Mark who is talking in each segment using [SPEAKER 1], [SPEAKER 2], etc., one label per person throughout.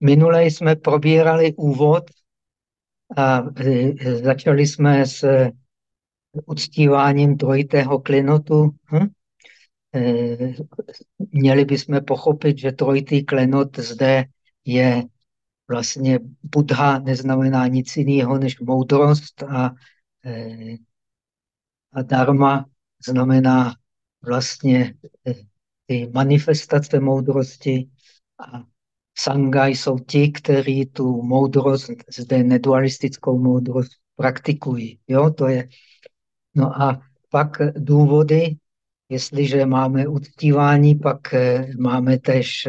[SPEAKER 1] Minule jsme probírali úvod a e, začali jsme s uctíváním trojitého klenotu. Hm? E, měli bychom pochopit, že trojitý klenot zde je vlastně Buddha neznamená nic jiného než moudrost a, e, a dharma znamená vlastně ty manifestace moudrosti a sanga jsou ti, kteří tu moudrost, zde nedualistickou moudrost praktikují. Jo, to je. No a pak důvody, jestliže máme uctívání, pak eh, máme tež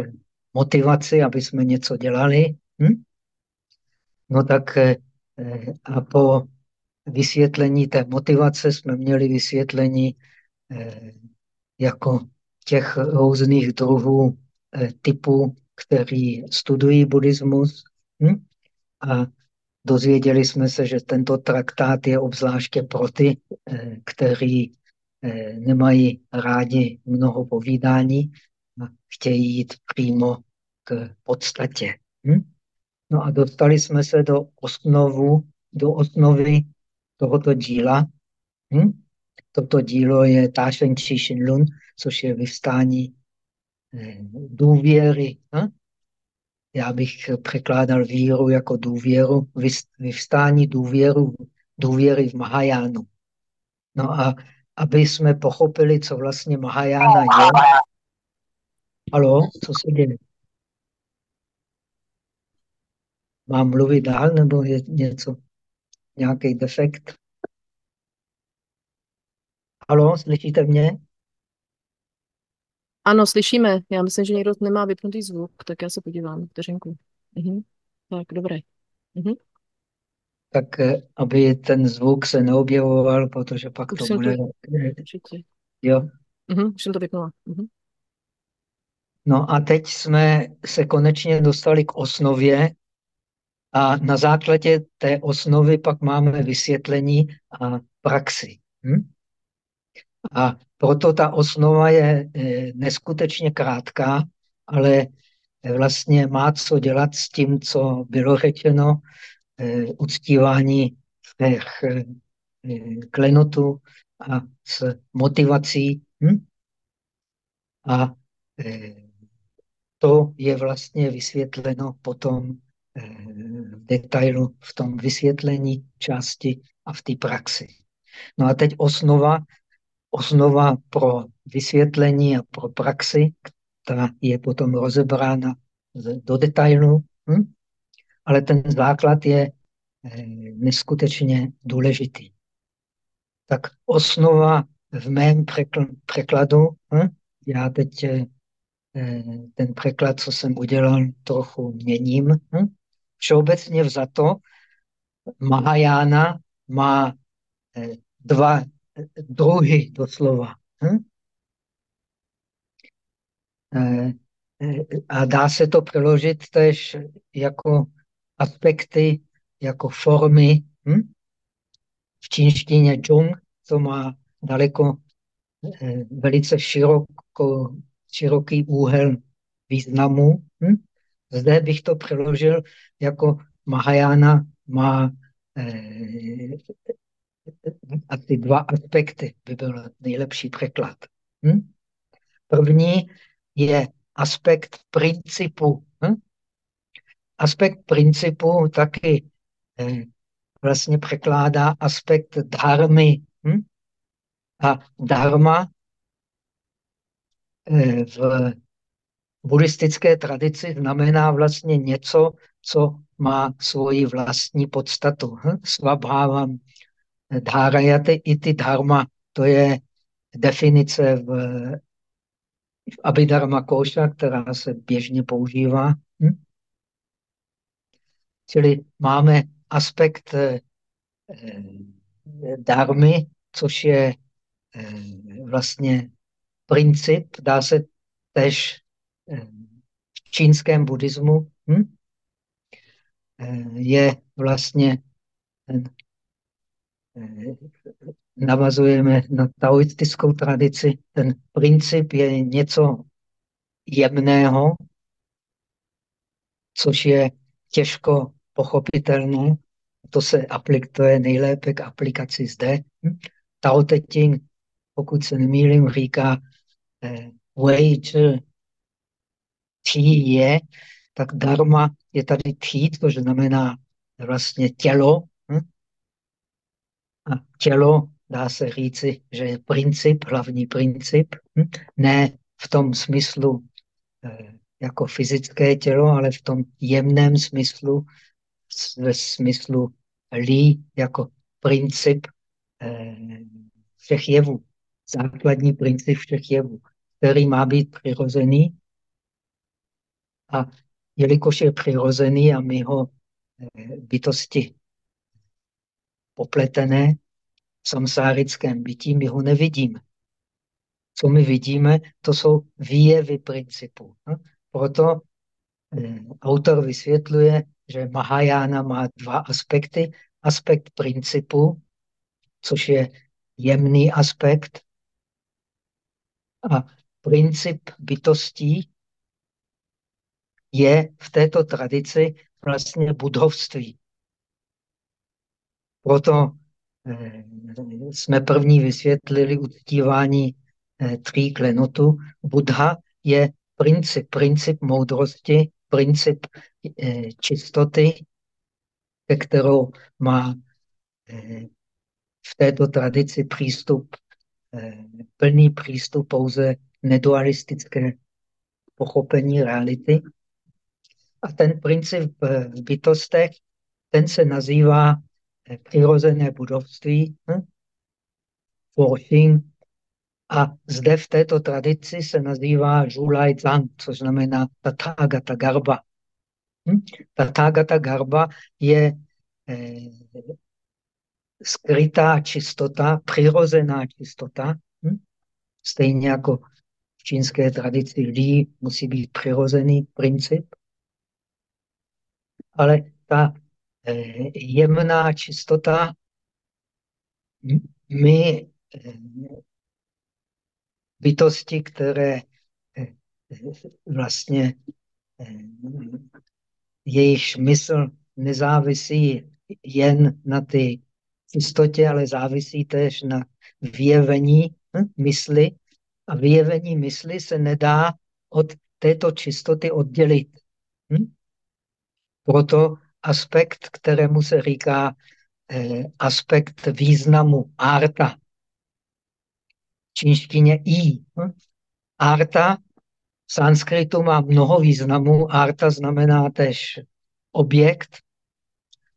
[SPEAKER 1] motivaci, aby jsme něco dělali. Hm? No tak eh, a po vysvětlení té motivace jsme měli vysvětlení eh, jako těch různých druhů typů kteří studují buddhismus. Hm? A dozvěděli jsme se, že tento traktát je obzvláště pro ty, eh, kteří eh, nemají rádi mnoho povídání a chtějí jít přímo k podstatě. Hm? No a dostali jsme se do osnovu, do osnovy tohoto díla. Hm? Toto dílo je Tášen Chi Shinlun, což je vyvstání důvěry. Hm? Já bych překládal víru jako důvěru, vyvstání důvěru, důvěry v Mahajánu. No a aby jsme pochopili, co vlastně Mahajána je. Halo, co se děje? Mám mluvit dál, nebo je něco? Nějaký defekt? Halo, slyšíte mě?
[SPEAKER 2] Ano, slyšíme. Já myslím, že někdo nemá vypnutý zvuk, tak já se podívám. Vteřinku. Mhm. Tak, dobré. Mhm.
[SPEAKER 1] Tak eh, aby ten zvuk se neobjevoval, protože pak
[SPEAKER 2] Už
[SPEAKER 1] to bude...
[SPEAKER 2] to, určitě.
[SPEAKER 1] Jo.
[SPEAKER 2] Mhm, už jsem to vypnula. Mhm.
[SPEAKER 1] No a teď jsme se konečně dostali k osnově a na základě té osnovy pak máme vysvětlení a praxi. Hm? A proto ta osnova je eh, neskutečně krátká, ale vlastně má co dělat s tím, co bylo řečeno, eh, uctívání těch klenotů a s motivací. Hm? A to je vlastně vysvětleno potom v detailu v tom vysvětlení části a v té praxi. No a teď osnova osnova pro vysvětlení a pro praxi, ta je potom rozebrána do detailu, hm? ale ten základ je eh, neskutečně důležitý. Tak osnova v mém překladu, hm? já teď eh, ten překlad, co jsem udělal, trochu měním. Hm? Všeobecně vzato Mahajána má eh, dva druhy doslova. Hm? Eh, eh, a dá se to přeložit tež jako aspekty, jako formy. Hm? V čínštině Zhong, to má daleko eh, velice široko, široký úhel významu. Hm? Zde bych to přeložil jako Mahajana má a ty dva aspekty by byl nejlepší překlad. Hm? První je aspekt principu. Hm? Aspekt principu taky eh, vlastně překládá aspekt dharmy. Hm? A dharma eh, v buddhistické tradici znamená vlastně něco, co má svoji vlastní podstatu. Hm? Svabhávám Dhárajate iti dharma, to je definice v, v Abhidharma Koša, která se běžně používá. Hm? Čili máme aspekt eh, dharmy, což je eh, vlastně princip, dá se tež eh, v čínském buddhismu, hm? eh, je vlastně navazujeme na taoistickou tradici. Ten princip je něco jemného, což je těžko pochopitelné. To se aplikuje nejlépe k aplikaci zde. Hm? Tao Te Ching, pokud se nemýlím, říká eh, Wei Ti je, tak dharma je tady Ti, což znamená vlastně tělo. A tělo dá se říci, že je princip, hlavní princip. Hm? Ne v tom smyslu eh, jako fyzické tělo, ale v tom jemném smyslu, ve smyslu lí jako princip eh, všech jevů, základní princip všech jevů, který má být přirozený. A jelikož je přirozený a my ho eh, bytosti popletené v samsárickém bytí, my ho nevidíme. Co my vidíme, to jsou výjevy principů. Proto eh, autor vysvětluje, že Mahajana má dva aspekty. Aspekt principu, což je jemný aspekt, a princip bytostí je v této tradici vlastně budovství. Proto eh, jsme první vysvětlili uctívání eh, tří klenotů. Buddha je princip, princip moudrosti, princip eh, čistoty, kterou má v této tradici přístup, plný přístup pouze nedualistické pochopení reality. A ten princip v bytostech, ten se nazývá přirozené budovství, hm? A zde v této tradici se nazývá Zhulai Zhang, což znamená Tathagata Garba. Hm? Tathagata Garba je eh, skrytá čistota, přirozená čistota. Hm? Stejně jako v čínské tradici lí musí být přirozený princip. Ale ta jemná čistota my eh, bytosti, které eh, vlastně eh, jejich mysl nezávisí jen na ty čistotě, ale závisí též na vyjevení hm, mysli. A vyjevení mysli se nedá od této čistoty oddělit. Hm? Proto aspekt, kterému se říká eh, aspekt významu arta, čínštině i. Hm? Arta v sanskritu má mnoho významů. Arta znamená tež objekt,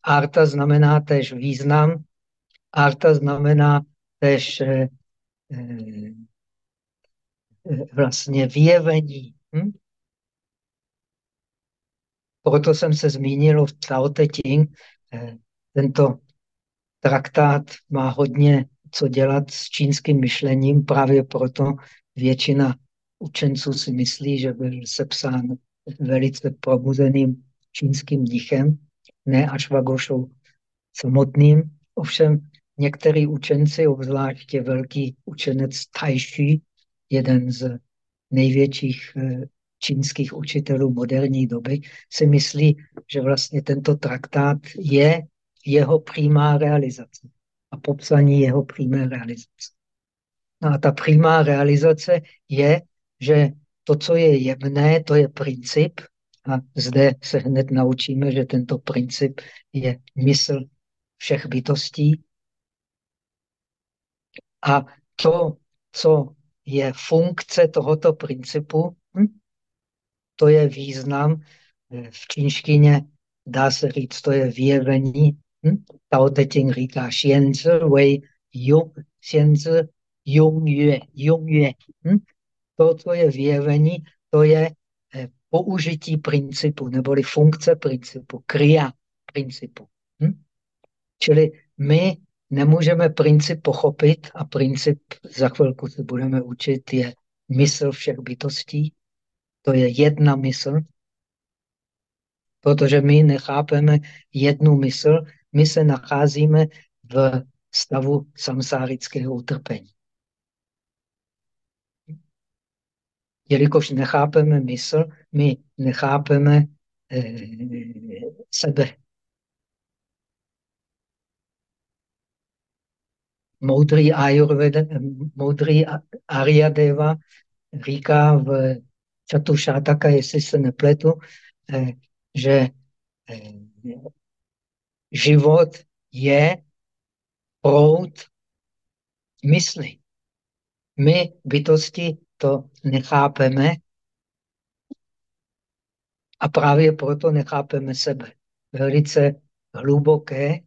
[SPEAKER 1] arta znamená tež význam, arta znamená tež eh, eh, vlastně vyjevení. Hm? Proto jsem se zmínil v Tao Te Ching. Eh, tento traktát má hodně co dělat s čínským myšlením. Právě proto většina učenců si myslí, že byl sepsán velice probuzeným čínským dichem, ne až Vagošou samotným. Ovšem některý učenci, obzvláště velký učenec Shi, jeden z největších eh, čínských učitelů moderní doby, si myslí, že vlastně tento traktát je jeho přímá realizace a popsaní jeho přímé realizace. No a ta přímá realizace je, že to, co je jemné, to je princip. A zde se hned naučíme, že tento princip je mysl všech bytostí. A to, co je funkce tohoto principu, to je význam v čínštině, dá se říct, to je vyjevení hm? Tao Te Ching říká, xianzi wei yung, xianzi yung yue, yung yue. Hm? To, co je vyjevení, to je eh, použití principu, neboli funkce principu, kriya principu. Hm? Čili my nemůžeme princip pochopit a princip, za chvilku se budeme učit, je mysl všech bytostí. To je jedna mysl, protože my nechápeme jednu mysl, my se nacházíme v stavu samsárického utrpení. Jelikož nechápeme mysl, my nechápeme eh, sebe. Moudrý Ayurveda, moudrý Aryadeva říká v Čatušátaka, jestli se nepletu, eh, že eh, život je proud mysli. My, bytosti, to nechápeme a právě proto nechápeme sebe. Velice hluboké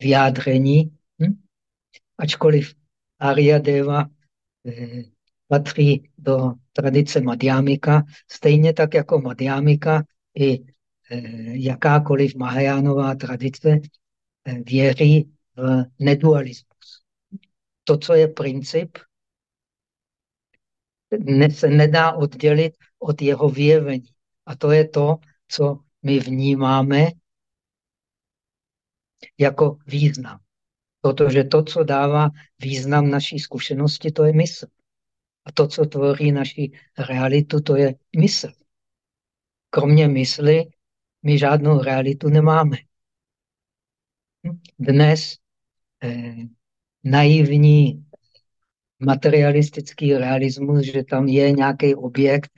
[SPEAKER 1] vyjádření, hm? ačkoliv Arya Deva eh, patří do tradice Madhyamika, stejně tak jako Madhyamika i eh, jakákoliv Mahajánová tradice eh, věří v nedualismus. To, co je princip, se nedá oddělit od jeho vyjevení. A to je to, co my vnímáme jako význam. Protože to, co dává význam naší zkušenosti, to je mysl. A to, co tvoří naši realitu, to je mysl. Kromě mysli my žádnou realitu nemáme. Dnes eh, naivní materialistický realismus, že tam je nějaký objekt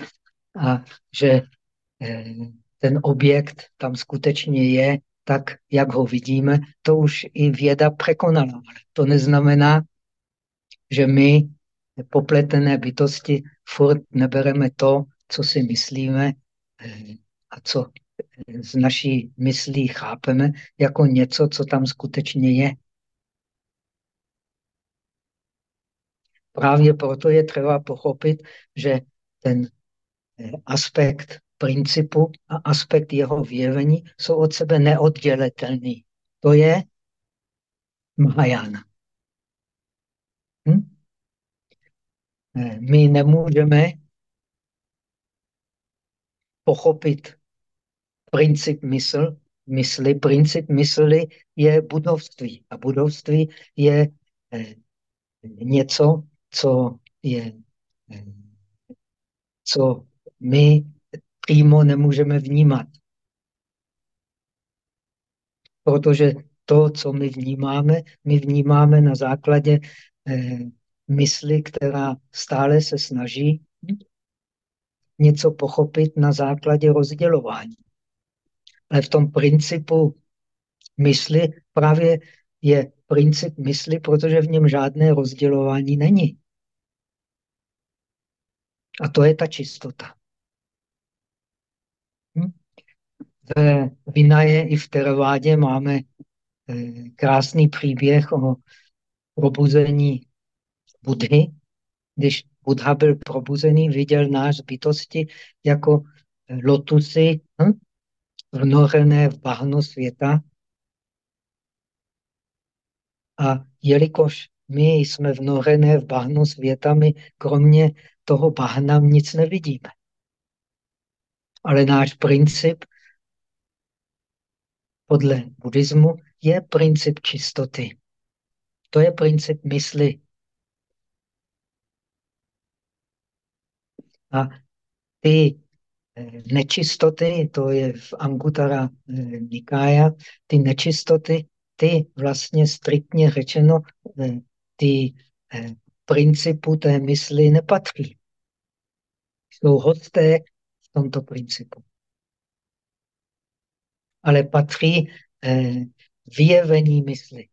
[SPEAKER 1] a že eh, ten objekt tam skutečně je, tak jak ho vidíme, to už i věda překonala. To neznamená, že my, popletené bytosti, furt nebereme to, co si myslíme eh, a co z naší myslí chápeme, jako něco, co tam skutečně je. Právě proto je třeba pochopit, že ten eh, aspekt principu a aspekt jeho vyjevení jsou od sebe neoddělitelný. To je Mahajana. Hm? My nemůžeme pochopit princip mysl, mysli. Princip mysli je budovství. A budovství je eh, něco, co je, eh, co my přímo nemůžeme vnímat. Protože to, co my vnímáme, my vnímáme na základě eh, mysli, která stále se snaží něco pochopit na základě rozdělování. Ale v tom principu mysli právě je princip mysli, protože v něm žádné rozdělování není. A to je ta čistota. Hm? V Vinaje i v Teravádě máme eh, krásný příběh o probuzení Budhy. Když Budha byl probuzený, viděl náš bytosti jako lotusy hm? vnorené v bahno světa. A jelikož my jsme vnorené v bahnu světa, my kromě toho bahna nic nevidíme. Ale náš princip podle buddhismu je princip čistoty. To je princip mysli. A ty eh, nečistoty, to je v Angutara eh, Nikája, ty nečistoty, ty vlastně striktně řečeno, eh, ty principu té mysli nepatří. Jsou hosté v tomto principu. Ale patří vyjevení mysli.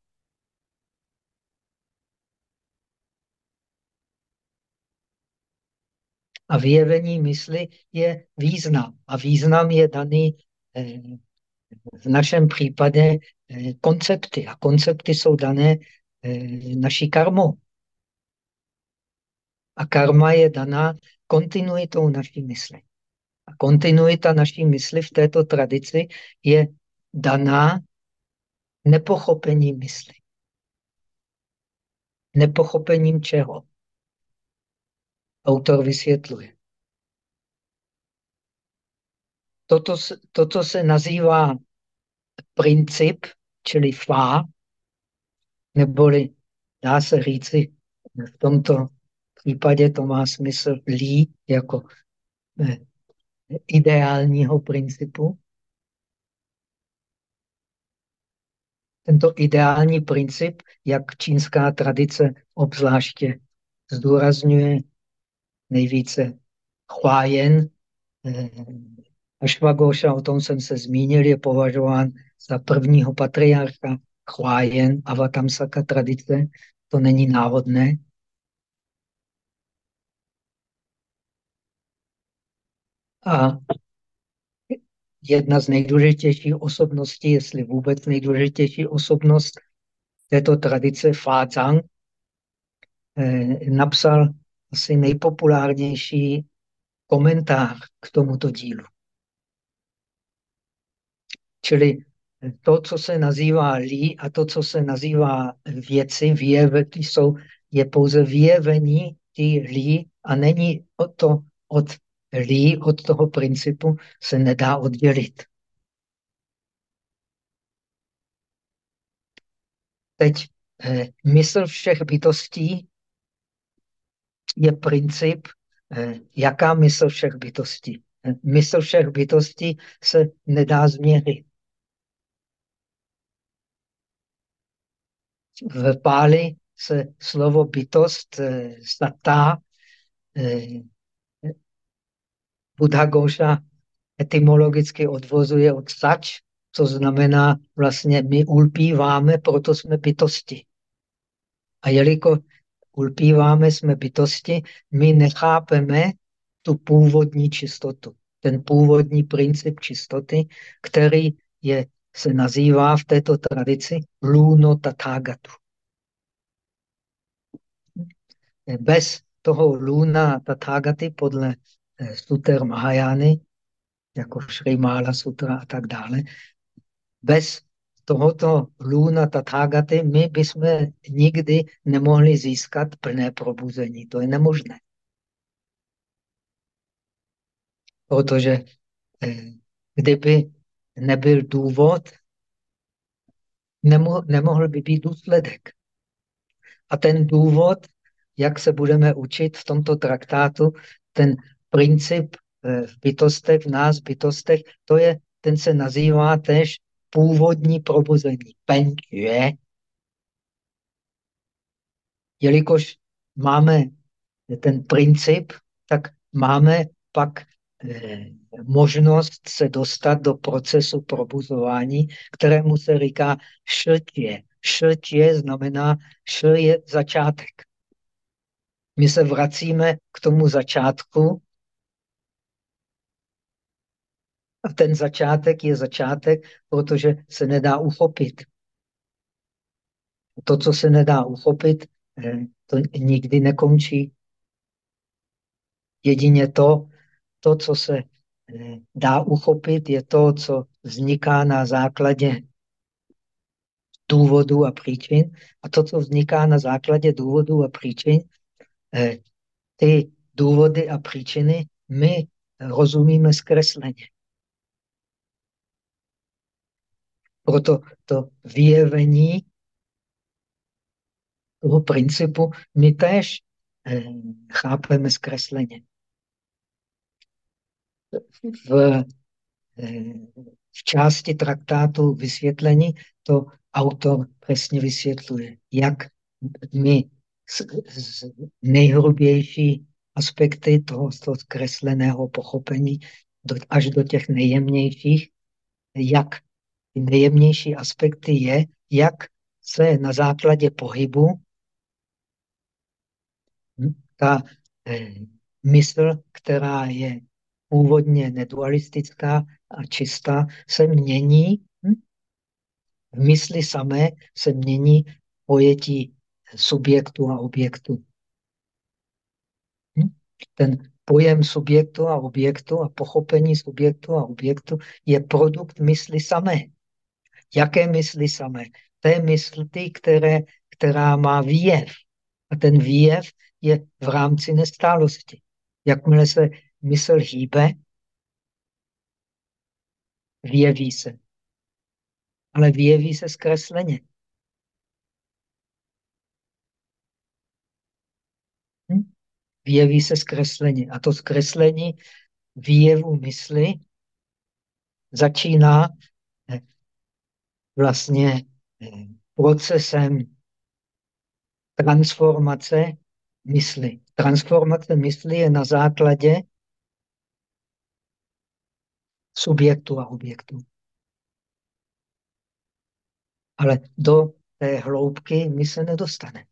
[SPEAKER 1] A vyjevení mysli je význam. A význam je daný eh, v našem případě eh, koncepty. A koncepty jsou dané eh, naší karmou. A karma je daná kontinuitou naší mysli. A kontinuita naší mysli v této tradici je daná nepochopením mysli. Nepochopením čeho? Autor vysvětluje. Toto, toto se nazývá princip, čili fá, neboli dá se říci v tomto případě to má smysl lí jako ideálního principu. Tento ideální princip, jak čínská tradice obzvláště zdůrazňuje nejvíce Huayen, eh, Ashwagosha, o tom jsem se zmínil, je považován za prvního patriarcha Huayen, Avatamsaka tradice. To není náhodné. A jedna z nejdůležitějších osobností, jestli vůbec nejdůležitější osobnost této tradice, Fa Zhang, eh, napsal asi nejpopulárnější komentář k tomuto dílu. Čili to, co se nazývá lí a to, co se nazývá věci, vyjevy, jsou, je pouze vyjevení ty lí a není to od lí, od toho principu se nedá oddělit. Teď eh, mysl všech bytostí je princip, eh, jaká mysl všech bytostí. Eh, mysl všech bytostí se nedá změřit. V Páli se slovo bytost, eh, satá, Buddha Gosha etymologicky odvozuje od sač, co znamená vlastně my ulpíváme, proto jsme bytosti. A jelikož ulpíváme, jsme bytosti, my nechápeme tu původní čistotu. Ten původní princip čistoty, který je, se nazývá v této tradici luno tathagatu. Bez toho luna tathagaty podle eh, Suter Mahajány, jako Šrimala Sutra a tak dále, bez tohoto luna tathagaty my bychom nikdy nemohli získat plné probuzení. To je nemožné. Protože eh, kdyby nebyl důvod, nemohl, nemohl by být důsledek. A ten důvod, jak se budeme učit v tomto traktátu, ten princip eh, v bytostech, v nás bytostech, to je, ten se nazývá tež původní probuzení, penčuje. Jelikož máme ten princip, tak máme pak eh, možnost se dostat do procesu probuzování, kterému se říká šrtě. Šrtě znamená, š je začátek. My se vracíme k tomu začátku a ten začátek je začátek, protože se nedá uchopit. To, co se nedá uchopit, eh, to nikdy nekončí. Jedině to, to, co se eh, dá uchopit, je to, co vzniká na základě důvodů a příčin. A to, co vzniká na základě důvodů a příčin, eh, ty důvody a příčiny my rozumíme zkresleně. Proto to vyjevení toho principu my též eh, chápeme zkresleně. V, eh, v části traktátu vysvětlení to autor přesně vysvětluje, jak my z, z nejhrubější aspekty toho, toho zkresleného pochopení do, až do těch nejjemnějších, jak nejjemnější aspekty je, jak se na základě pohybu ta eh, mysl, která je původně nedualistická a čistá, se mění. Hm? V mysli samé se mění pojetí subjektu a objektu. Hm? Ten pojem subjektu a objektu a pochopení subjektu a objektu je produkt mysli samé. Jaké mysli samé? Té mysli, které, která má výjev. A ten výjev je v rámci nestálosti. Jakmile se mysl hýbe, vyjeví se. Ale vyjeví se zkresleně. Hm? Vyjeví se zkresleně. A to zkreslení výjevu mysli začíná vlastně eh, procesem transformace mysli. Transformace mysli je na základě subjektu a objektu. Ale do té hloubky my se nedostane.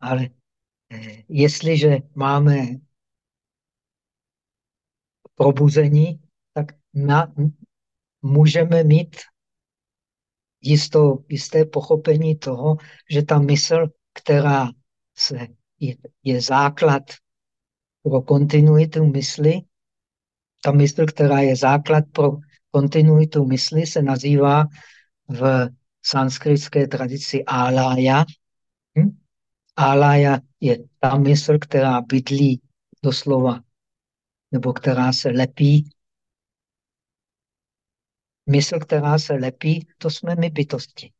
[SPEAKER 1] Ale eh, jestliže máme probuzení, tak na, můžeme mít jistou, jisté pochopení toho, že ta mysl, která se, je, je základ pro kontinuitu mysli, ta mysl, která je základ pro kontinuitu mysli, se nazývá v sanskritské tradici alaya. Hm? Alaya je ta mysl, která bydlí doslova, nebo která se lepí. Mysl, která se lepí, to jsme my bytosti.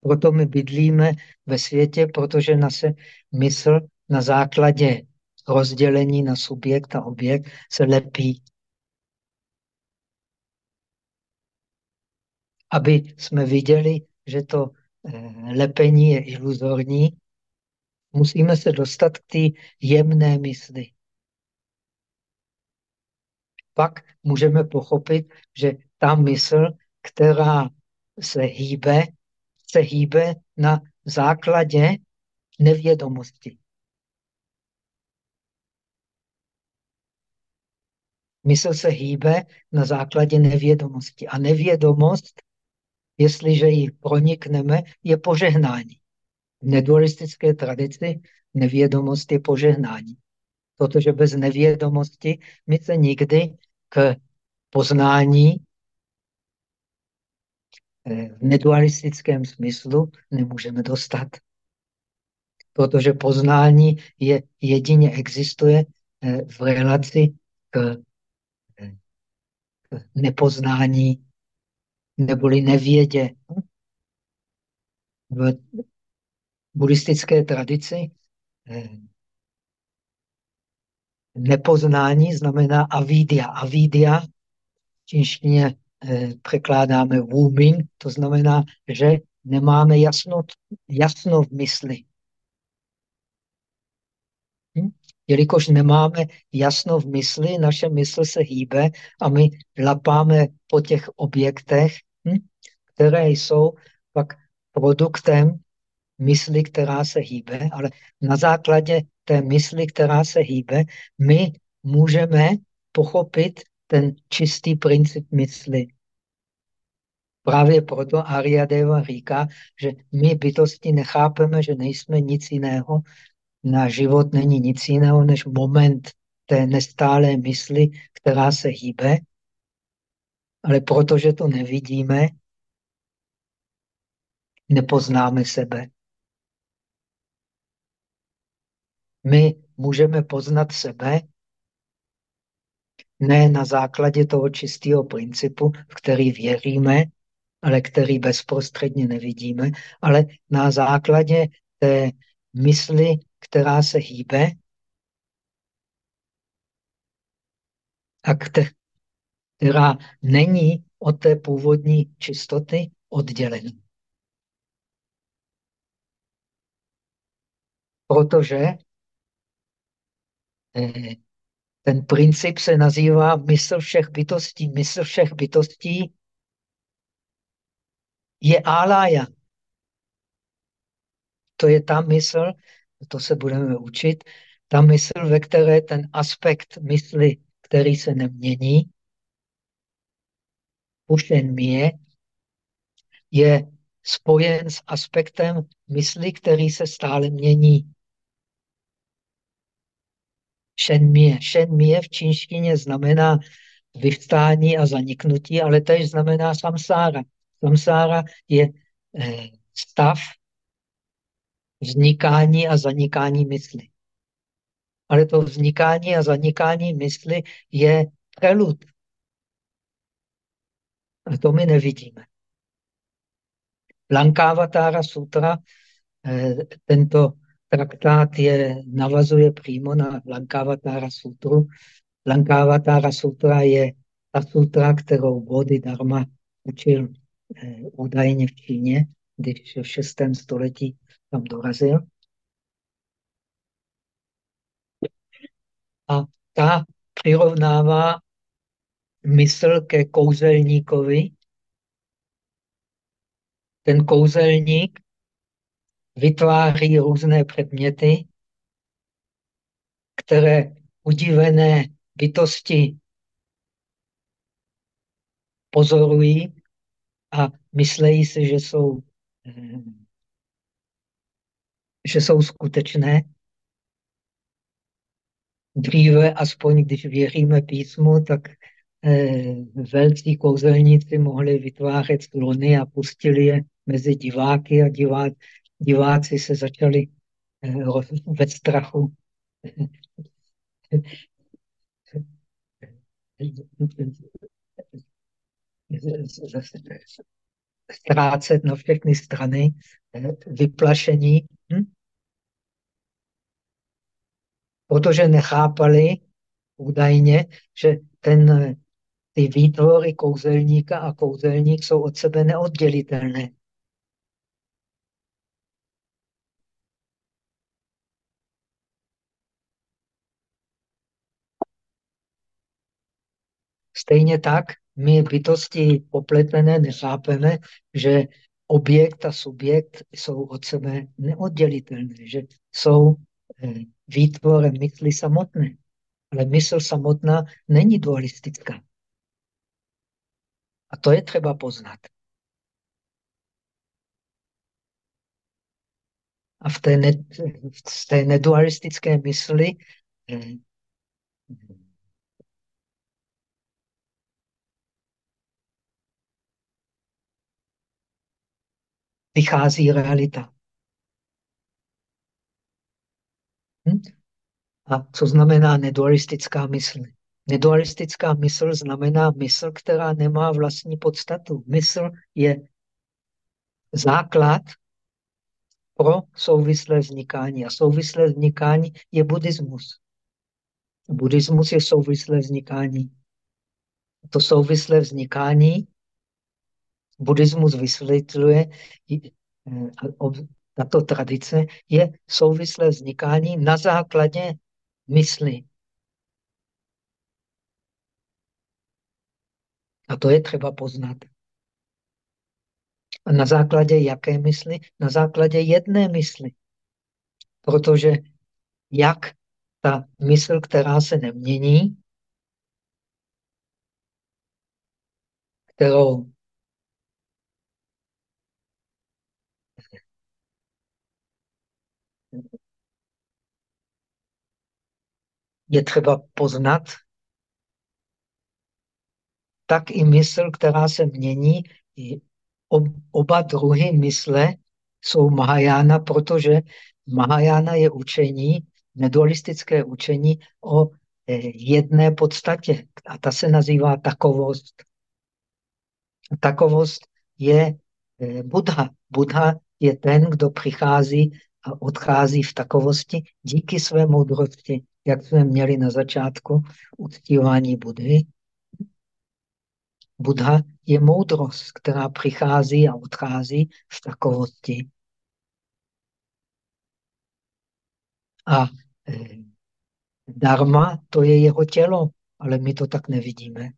[SPEAKER 1] Proto my bydlíme ve světě, protože naše mysl na základě rozdělení na subjekt a objekt se lepí. Aby jsme viděli, že to eh, lepení je iluzorní, musíme se dostat k té jemné mysli. Pak můžeme pochopit, že ta mysl, která se hýbe, se hýbe na základě nevědomosti. Mysl se hýbe na základě nevědomosti. A nevědomost, jestliže ji pronikneme, je požehnání. V nedualistické tradici nevědomost je požehnání. Protože bez nevědomosti my se nikdy k poznání eh, v nedualistickém smyslu nemůžeme dostat. Protože poznání je, jedině existuje eh, v relaci k nepoznání neboli nevědě. V buddhistické tradici eh, nepoznání znamená avidia. Avidia v čínštině eh, překládáme wuming, to znamená, že nemáme jasno, jasno v mysli. Hm? Jelikož nemáme jasno v mysli, naše mysl se hýbe a my lapáme po těch objektech, hm, které jsou pak produktem mysli, která se hýbe, ale na základě té mysli, která se hýbe, my můžeme pochopit ten čistý princip mysli. Právě proto Aryadeva říká, že my bytosti nechápeme, že nejsme nic jiného, na život není nic jiného než moment té nestálé mysli, která se hýbe, ale protože to nevidíme, nepoznáme sebe. My můžeme poznat sebe ne na základě toho čistého principu, v který věříme, ale který bezprostředně nevidíme, ale na základě té mysli, která se hýbe a která není od té původní čistoty oddělena. Protože ten princip se nazývá mysl všech bytostí. Mysl všech bytostí je álája. To je ta mysl, to se budeme učit, ta mysl, ve které ten aspekt mysli, který se nemění, pušen mě, je spojen s aspektem mysli, který se stále mění. Shenmie. Shenmie v čínštině znamená vyvstání a zaniknutí, ale tež znamená samsára. Samsára je eh, stav vznikání a zanikání mysli. Ale to vznikání a zanikání mysli je prelud. A to my nevidíme. Lankavatara sutra eh, tento traktát je, navazuje přímo na Lankavatara sutru. Lankavatara sutra je ta sutra, kterou Bodhi Dharma učil eh, údajně v Číně, když v 6. století tam dorazil. A ta přirovnává mysl ke kouzelníkovi. Ten kouzelník vytváří různé předměty, které udivené bytosti pozorují a myslejí si, že jsou, že jsou skutečné. Dříve, aspoň když věříme písmu, tak eh, velcí kouzelníci mohli vytvářet slony a pustili je mezi diváky a divá, diváci se začali eh, ve strachu ztrácet na všechny strany, vyplašení, hm? protože nechápali údajně, že ten, ty výtvory kouzelníka a kouzelník jsou od sebe neoddělitelné. Stejně tak my bytosti popletené nechápeme, že objekt a subjekt jsou od sebe neoddělitelné, že jsou eh, výtvorem mysli samotné. Ale mysl samotná není dualistická. A to je třeba poznat. A v té, ne, v té nedualistické mysli eh, vychází realita. Hm? A co znamená nedualistická mysl? Nedualistická mysl znamená mysl, která nemá vlastní podstatu. Mysl je základ pro souvislé vznikání. A souvislé vznikání je buddhismus. Buddhismus je souvislé vznikání. To souvislé vznikání buddhismus vysvětluje, eh, tato tradice je souvislé vznikání na základě mysli. A to je třeba poznat. A na základě jaké mysli? Na základě jedné mysli. Protože jak ta mysl, která se nemění, kterou je třeba poznat, tak i mysl, která se mění, oba druhy mysle jsou Mahajana, protože Mahajana je učení, nedualistické učení o eh, jedné podstatě. A ta se nazývá takovost. Takovost je eh, Buddha. Buddha je ten, kdo přichází a odchází v takovosti díky své moudrosti jak jsme měli na začátku uctívání Budhy. Buddha je moudrost, která přichází a odchází v takovosti. A eh, dharma, to je jeho tělo, ale my to tak nevidíme.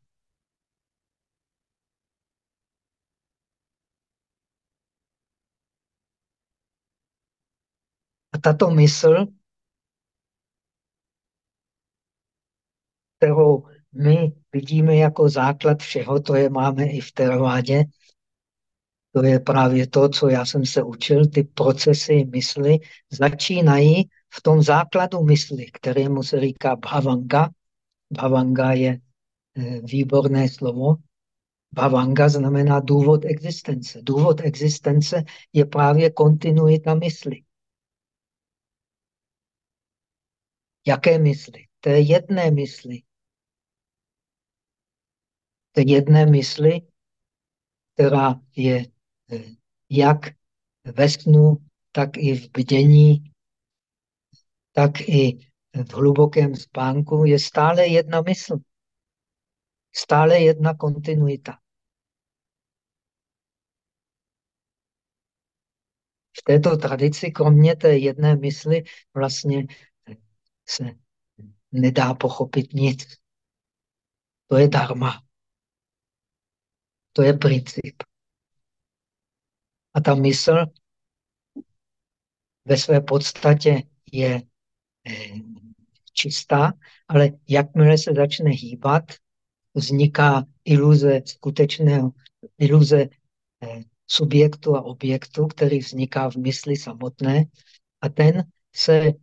[SPEAKER 1] A tato mysl kterou my vidíme jako základ všeho, to je máme i v Teravádě. To je právě to, co já jsem se učil. Ty procesy mysli začínají v tom základu mysli, kterému se říká bhavanga. Bhavanga je e, výborné slovo. Bhavanga znamená důvod existence. Důvod existence je právě kontinuita mysli. Jaké mysli? Té jedné mysli té jedné mysli, která je eh, jak ve snu, tak i v bdění tak i v hlubokém spánku je stále jedna mysl. Stále jedna kontinuita. V této tradici, kromě té jedné mysli, vlastně se nedá pochopit nic. To je dharma. To je princip. A ta mysl ve své podstatě je eh, čistá, ale jakmile se začne hýbat, vzniká iluze skutečného, iluze eh, subjektu a objektu, který vzniká v mysli samotné a ten se eh,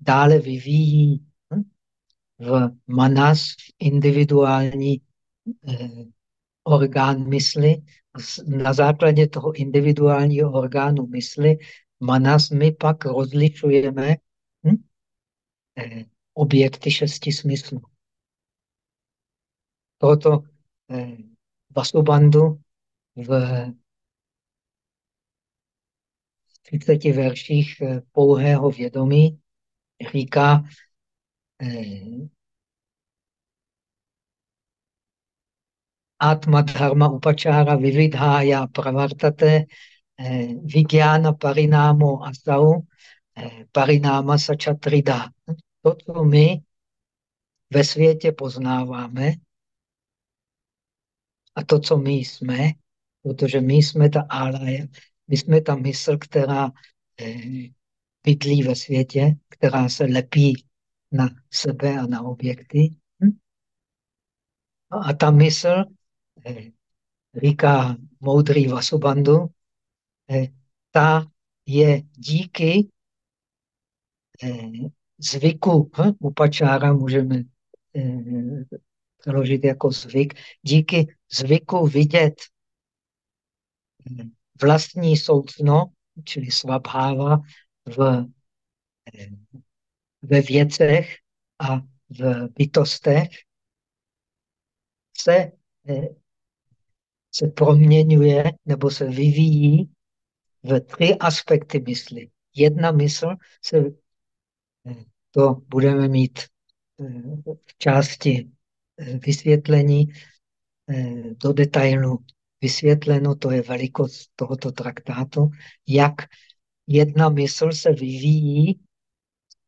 [SPEAKER 1] dále vyvíjí hm, v manas, v individuální orgán mysli. Na základě toho individuálního orgánu mysli manas my pak rozlišujeme hm? eh, objekty šesti smyslů. Proto eh, Vasubandhu v 30 verších eh, pouhého vědomí říká, eh, Atma dharma upachara vividhaya pravartate eh, vigyana parinámo asau eh, parináma sachatrida. To, co my ve světě poznáváme a to, co my jsme, protože my jsme ta álaja, my jsme ta mysl, která eh, bydlí ve světě, která se lepí na sebe a na objekty. Hm? A ta mysl říká moudrý Vasubandhu, eh, ta je díky eh, zvyku, hm, upačára můžeme přeložit jako zvyk, díky zvyku vidět vlastní soudno, čili svabháva v, ve věcech a v bytostech, se se proměňuje nebo se vyvíjí v tři aspekty mysli. Jedna mysl se, eh, to budeme mít eh, v části eh, vysvětlení do detailu vysvětleno, to je velikost tohoto traktátu, jak jedna mysl se vyvíjí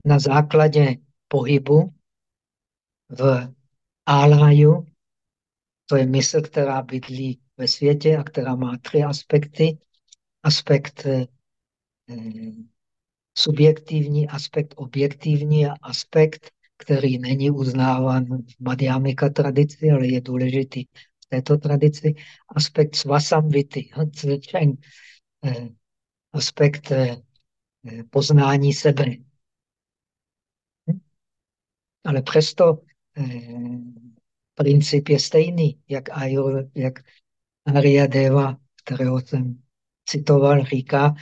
[SPEAKER 1] na základě pohybu v áláju, to je mysl, která bydlí ve světě a která má tři aspekty. Aspekt eh, subjektivní, aspekt objektivní a aspekt, který není uznáván v Madhyamika tradici, ale je důležitý v této tradici. Aspekt svasamvity, eh, aspekt eh, poznání sebe. Hm? Ale přesto eh, princip je stejný, jak, Ayur, jak Arya Deva, kterého jsem citoval, říká,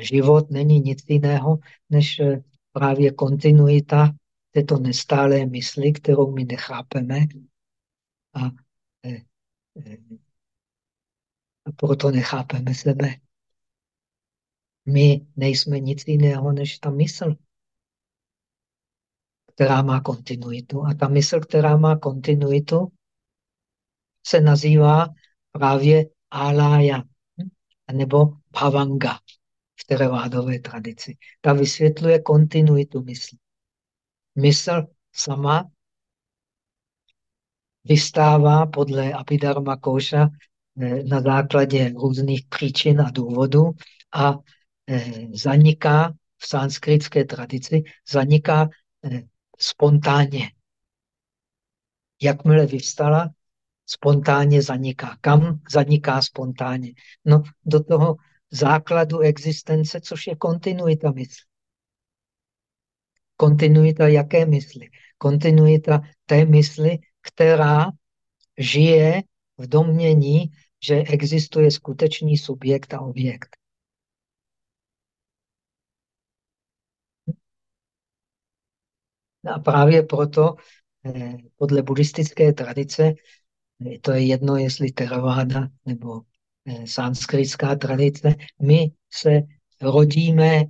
[SPEAKER 1] život není nic jiného, než eh, právě kontinuita této nestálé mysli, kterou my nechápeme. A, eh, eh, a proto nechápeme sebe. My nejsme nic jiného než ta mysl, která má kontinuitu. A ta mysl, která má kontinuitu, se nazývá právě alaya nebo bhavanga v teravádové tradici. Ta vysvětluje kontinuitu mysli. Mysl sama vystává podle Abhidharma Koša eh, na základě různých příčin a důvodů a eh, zaniká v sanskritské tradici, zaniká eh, spontánně. Jakmile vyvstala, spontánně zaniká. Kam zaniká spontánně? No, do toho základu existence, což je kontinuita mysli. Kontinuita jaké mysli? Kontinuita té mysli, která žije v domění, že existuje skutečný subjekt a objekt. A právě proto eh, podle buddhistické tradice to je jedno, jestli Theravada nebo eh, sanskritská tradice, my se rodíme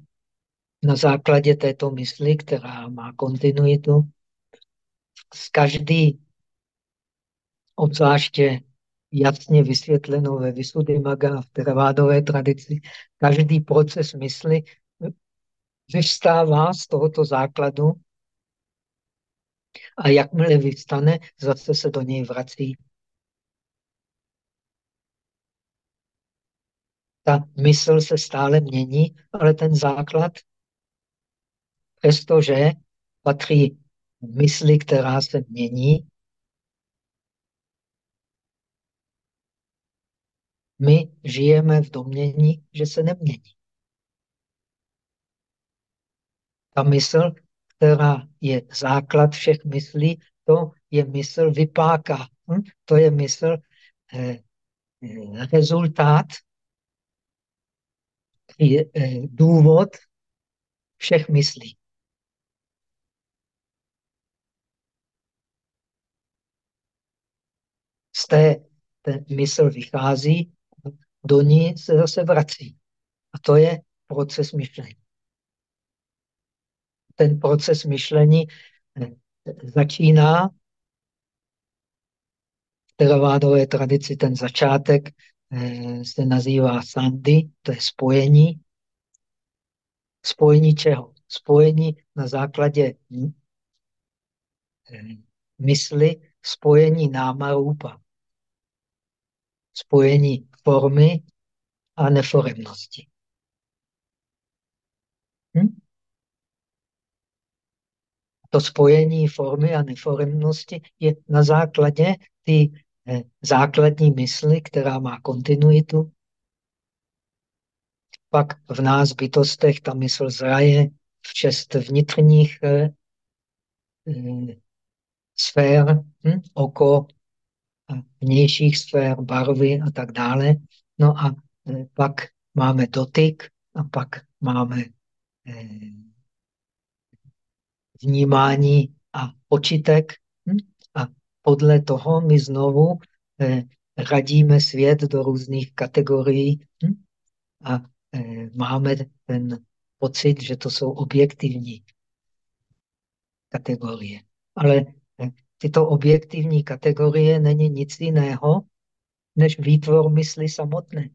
[SPEAKER 1] na základě této mysli, která má kontinuitu, z každý, obzvláště jasně vysvětleno ve Maga v teravádové tradici, každý proces mysli vystává z tohoto základu a jakmile vystane, zase se do něj vrací. Ta mysl se stále mění, ale ten základ, přestože patří mysli, která se mění, my žijeme v domění, že se nemění. Ta mysl, která je základ všech myslí, to je mysl vypáka. Hm? To je mysl eh, rezultát, je, eh, důvod všech myslí. Z té ten mysl vychází, do ní se zase vrací. A to je proces myšlení ten proces myšlení eh, začíná v teravádové tradici ten začátek eh, se nazývá sandy, to je spojení. Spojení čeho? Spojení na základě eh, mysli, spojení náma rupa. Spojení formy a neforemnosti. Hm? To spojení formy a neforemnosti je na základě ty eh, základní mysli, která má kontinuitu. Pak v nás bytostech ta mysl zraje v šest vnitřních eh, eh, sfér, hm, oko, vnějších sfér, barvy a tak dále. No a pak máme dotyk a pak máme vnímání a počitek. Hm? A podle toho my znovu eh, radíme svět do různých kategorií hm? a eh, máme ten pocit, že to jsou objektivní kategorie. Ale eh, tyto objektivní kategorie není nic jiného, než výtvor mysli samotné.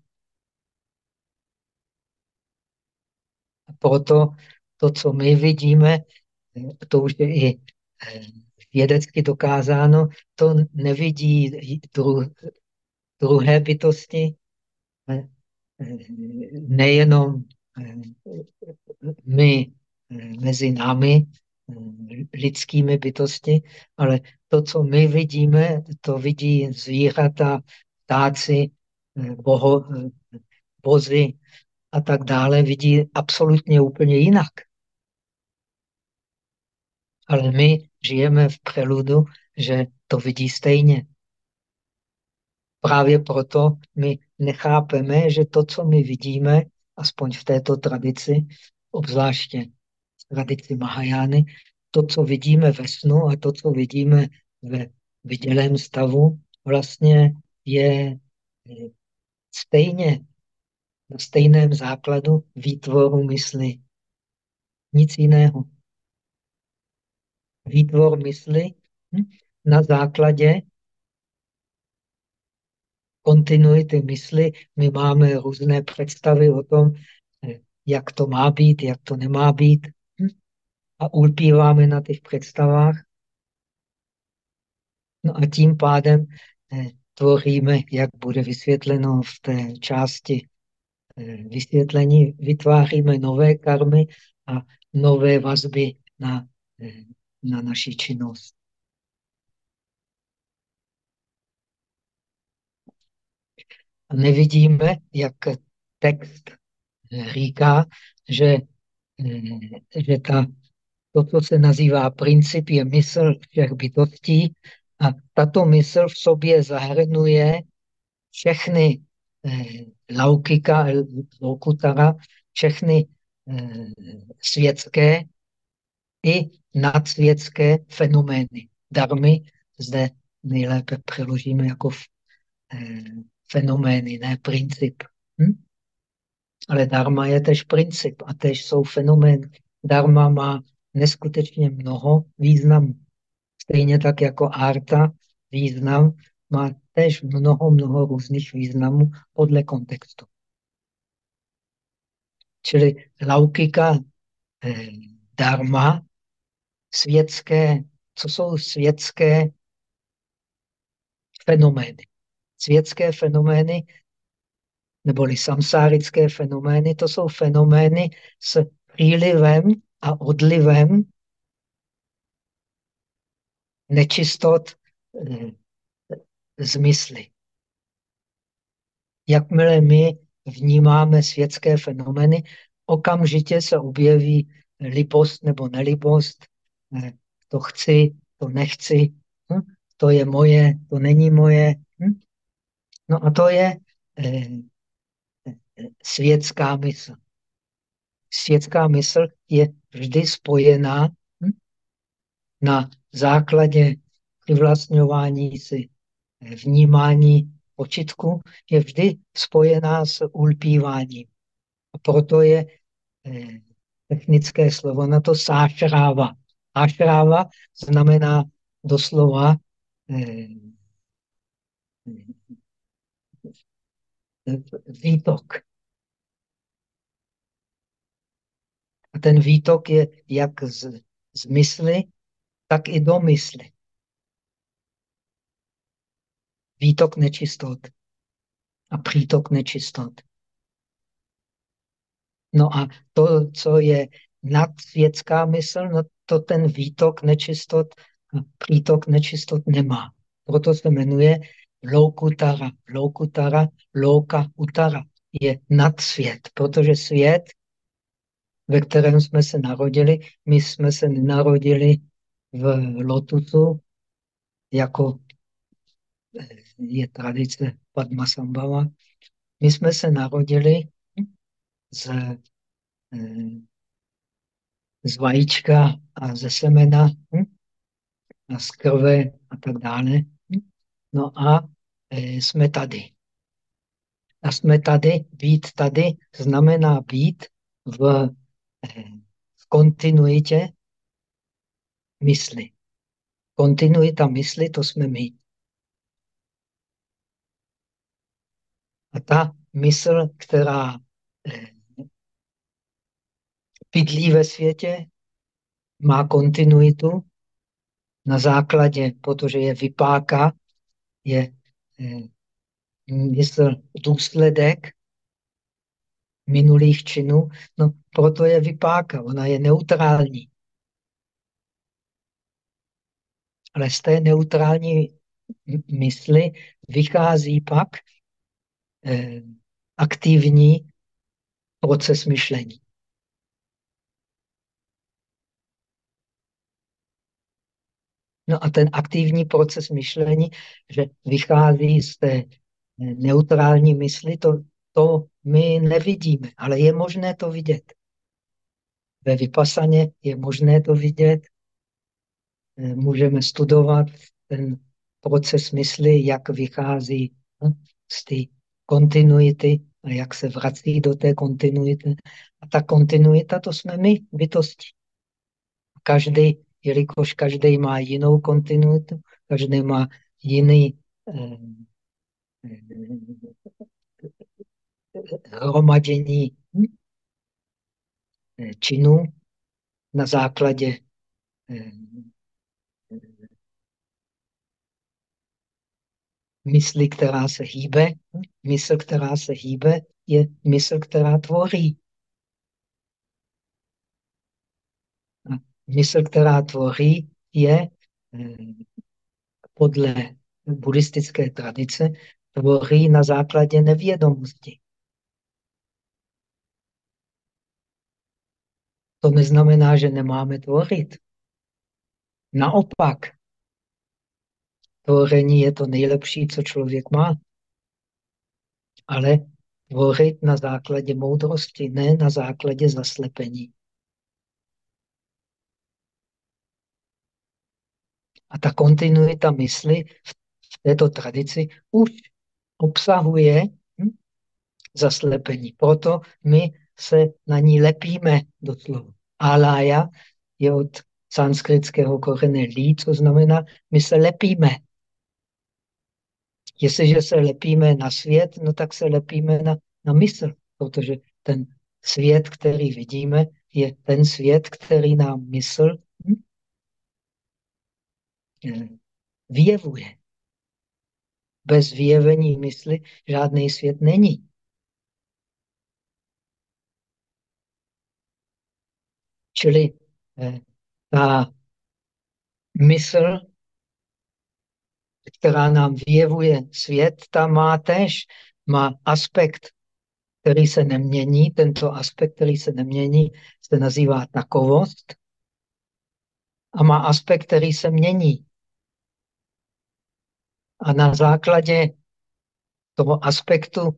[SPEAKER 1] A proto to, co my vidíme, to už je i eh, vědecky dokázáno, to nevidí dru, druhé bytosti, eh, nejenom eh, my mezi námi, lidskými bytosti, ale to, co my vidíme, to vidí zvířata, ptáci, boho, bozy a tak dále, vidí absolutně úplně jinak ale my žijeme v preludu, že to vidí stejně. Právě proto my nechápeme, že to, co my vidíme, aspoň v této tradici, obzvláště tradici Mahajány, to, co vidíme ve snu a to, co vidíme ve vidělém stavu, vlastně je stejně na stejném základu výtvoru mysli. Nic jiného výtvor mysli hm, na základě kontinuity mysli. My máme různé představy o tom, eh, jak to má být, jak to nemá být. Hm, a ulpíváme na těch představách. No a tím pádem eh, tvoříme, jak bude vysvětleno v té části eh, vysvětlení, vytváříme nové karmy a nové vazby na na naši činnost. A nevidíme, jak text říká, že, že ta, to, co se nazývá princip, je mysl všech bytostí a tato mysl v sobě zahrnuje všechny eh, laukika, lokutara, všechny eh, světské i nadsvětské fenomény. Darmy zde nejlépe přeložíme jako eh, fenomény, ne princip. Hm? Ale dharma je tež princip a tež jsou fenomény. Dharma má neskutečně mnoho významů. Stejně tak jako arta význam má tež mnoho, mnoho různých významů podle kontextu. Čili laukika, eh, dharma, světské, co jsou světské fenomény. Světské fenomény neboli samsárické fenomény, to jsou fenomény s přílivem a odlivem nečistot eh, zmysly. Jakmile my vnímáme světské fenomény, okamžitě se objeví libost nebo nelibost, to chci, to nechci, hm? to je moje, to není moje. Hm? No a to je eh, světská mysl. Světská mysl je vždy spojená hm? na základě přivlastňování si vnímání počitku, je vždy spojená s ulpíváním. A proto je eh, technické slovo na to sášráva. Ášráva znamená doslova eh, výtok. A ten výtok je jak z, z mysli, tak i do mysli. Výtok nečistot a přítok nečistot. No a to, co je nadsvětská mysl, no to ten výtok nečistot přítok nečistot nemá. Proto se jmenuje Lokutara. Lokutara, Loka Utara je nadsvět, protože svět, ve kterém jsme se narodili, my jsme se narodili v lotusu jako eh, je tradice Padmasambhava. My jsme se narodili z, eh, z vajíčka a ze semena hm? a z krve a tak dále. No a e, jsme tady. A jsme tady, být tady znamená být v, e, v kontinuitě mysli. Kontinuita mysli, to jsme my. A ta mysl, která e, bydlí ve světě, má kontinuitu na základě, protože je vypáka, je eh, mysl důsledek minulých činů, no proto je vypáka, ona je neutrální. Ale z té neutrální mysli vychází pak eh, aktivní proces myšlení. No a ten aktivní proces myšlení, že vychází z té neutrální mysli, to, to my nevidíme, ale je možné to vidět. Ve vypasaně je možné to vidět. Eh, můžeme studovat ten proces mysli, jak vychází hm, z té kontinuity a jak se vrací do té kontinuity. A ta kontinuita, to jsme my, bytosti. Každý jelikož každý má jinou kontinuitu, každý má jiný eh, hromadění eh, činů na základě eh, mysli, která se hýbe. Mysl, která se hýbe, je mysl, která tvoří. Mysl, která tvoří, je eh, podle buddhistické tradice, tvoří na základě nevědomosti. To neznamená, že nemáme tvořit. Naopak, tvoření je to nejlepší, co člověk má. Ale tvořit na základě moudrosti, ne na základě zaslepení. A ta kontinuita mysli v této tradici už obsahuje hm, zaslepení. Proto my se na ní lepíme doslova. Alaya je od sanskritského korene lí, co znamená, my se lepíme. Jestliže se lepíme na svět, no tak se lepíme na, na mysl, protože ten svět, který vidíme, je ten svět, který nám mysl hm, vyjevuje. Bez vyjevení mysli žádný svět není. Čili eh, ta mysl, která nám vyjevuje svět, ta má tež, má aspekt, který se nemění. Tento aspekt, který se nemění, se nazývá takovost a má aspekt, který se mění. A na základě toho aspektu,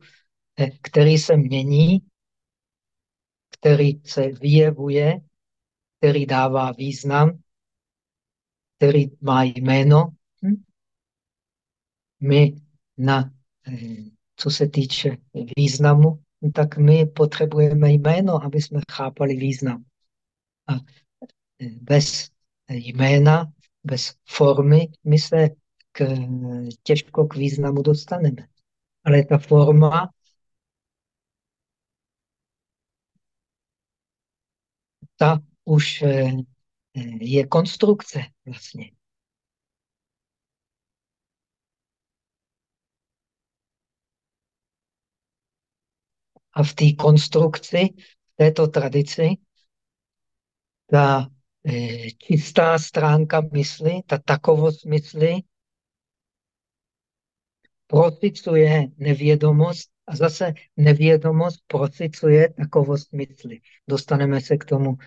[SPEAKER 1] eh, který se mění, který se vyjevuje, který dává význam, který má jméno. Hm? My, na, eh, co se týče významu, tak my potřebujeme jméno, aby jsme chápali význam. A eh, bez jména, bez formy, my se těžko k významu dostaneme. Ale ta forma ta už eh, je konstrukce vlastně. A v té konstrukci, v této tradici, ta eh, čistá stránka mysli, ta takovost mysli, procicuje nevědomost a zase nevědomost procicuje takovost mysli. Dostaneme se k tomu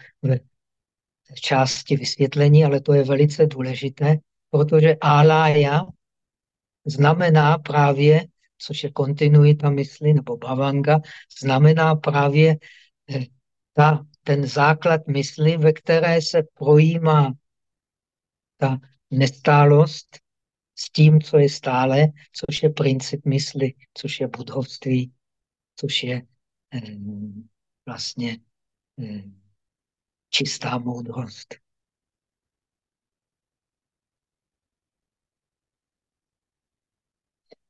[SPEAKER 1] v části vysvětlení, ale to je velice důležité, protože alaya znamená právě, což je kontinuita mysli nebo bhavanga, znamená právě eh, ta, ten základ mysli, ve které se projímá ta nestálost s tím, co je stále, což je princip mysli, což je budovství, což je eh, vlastně eh, čistá moudrost.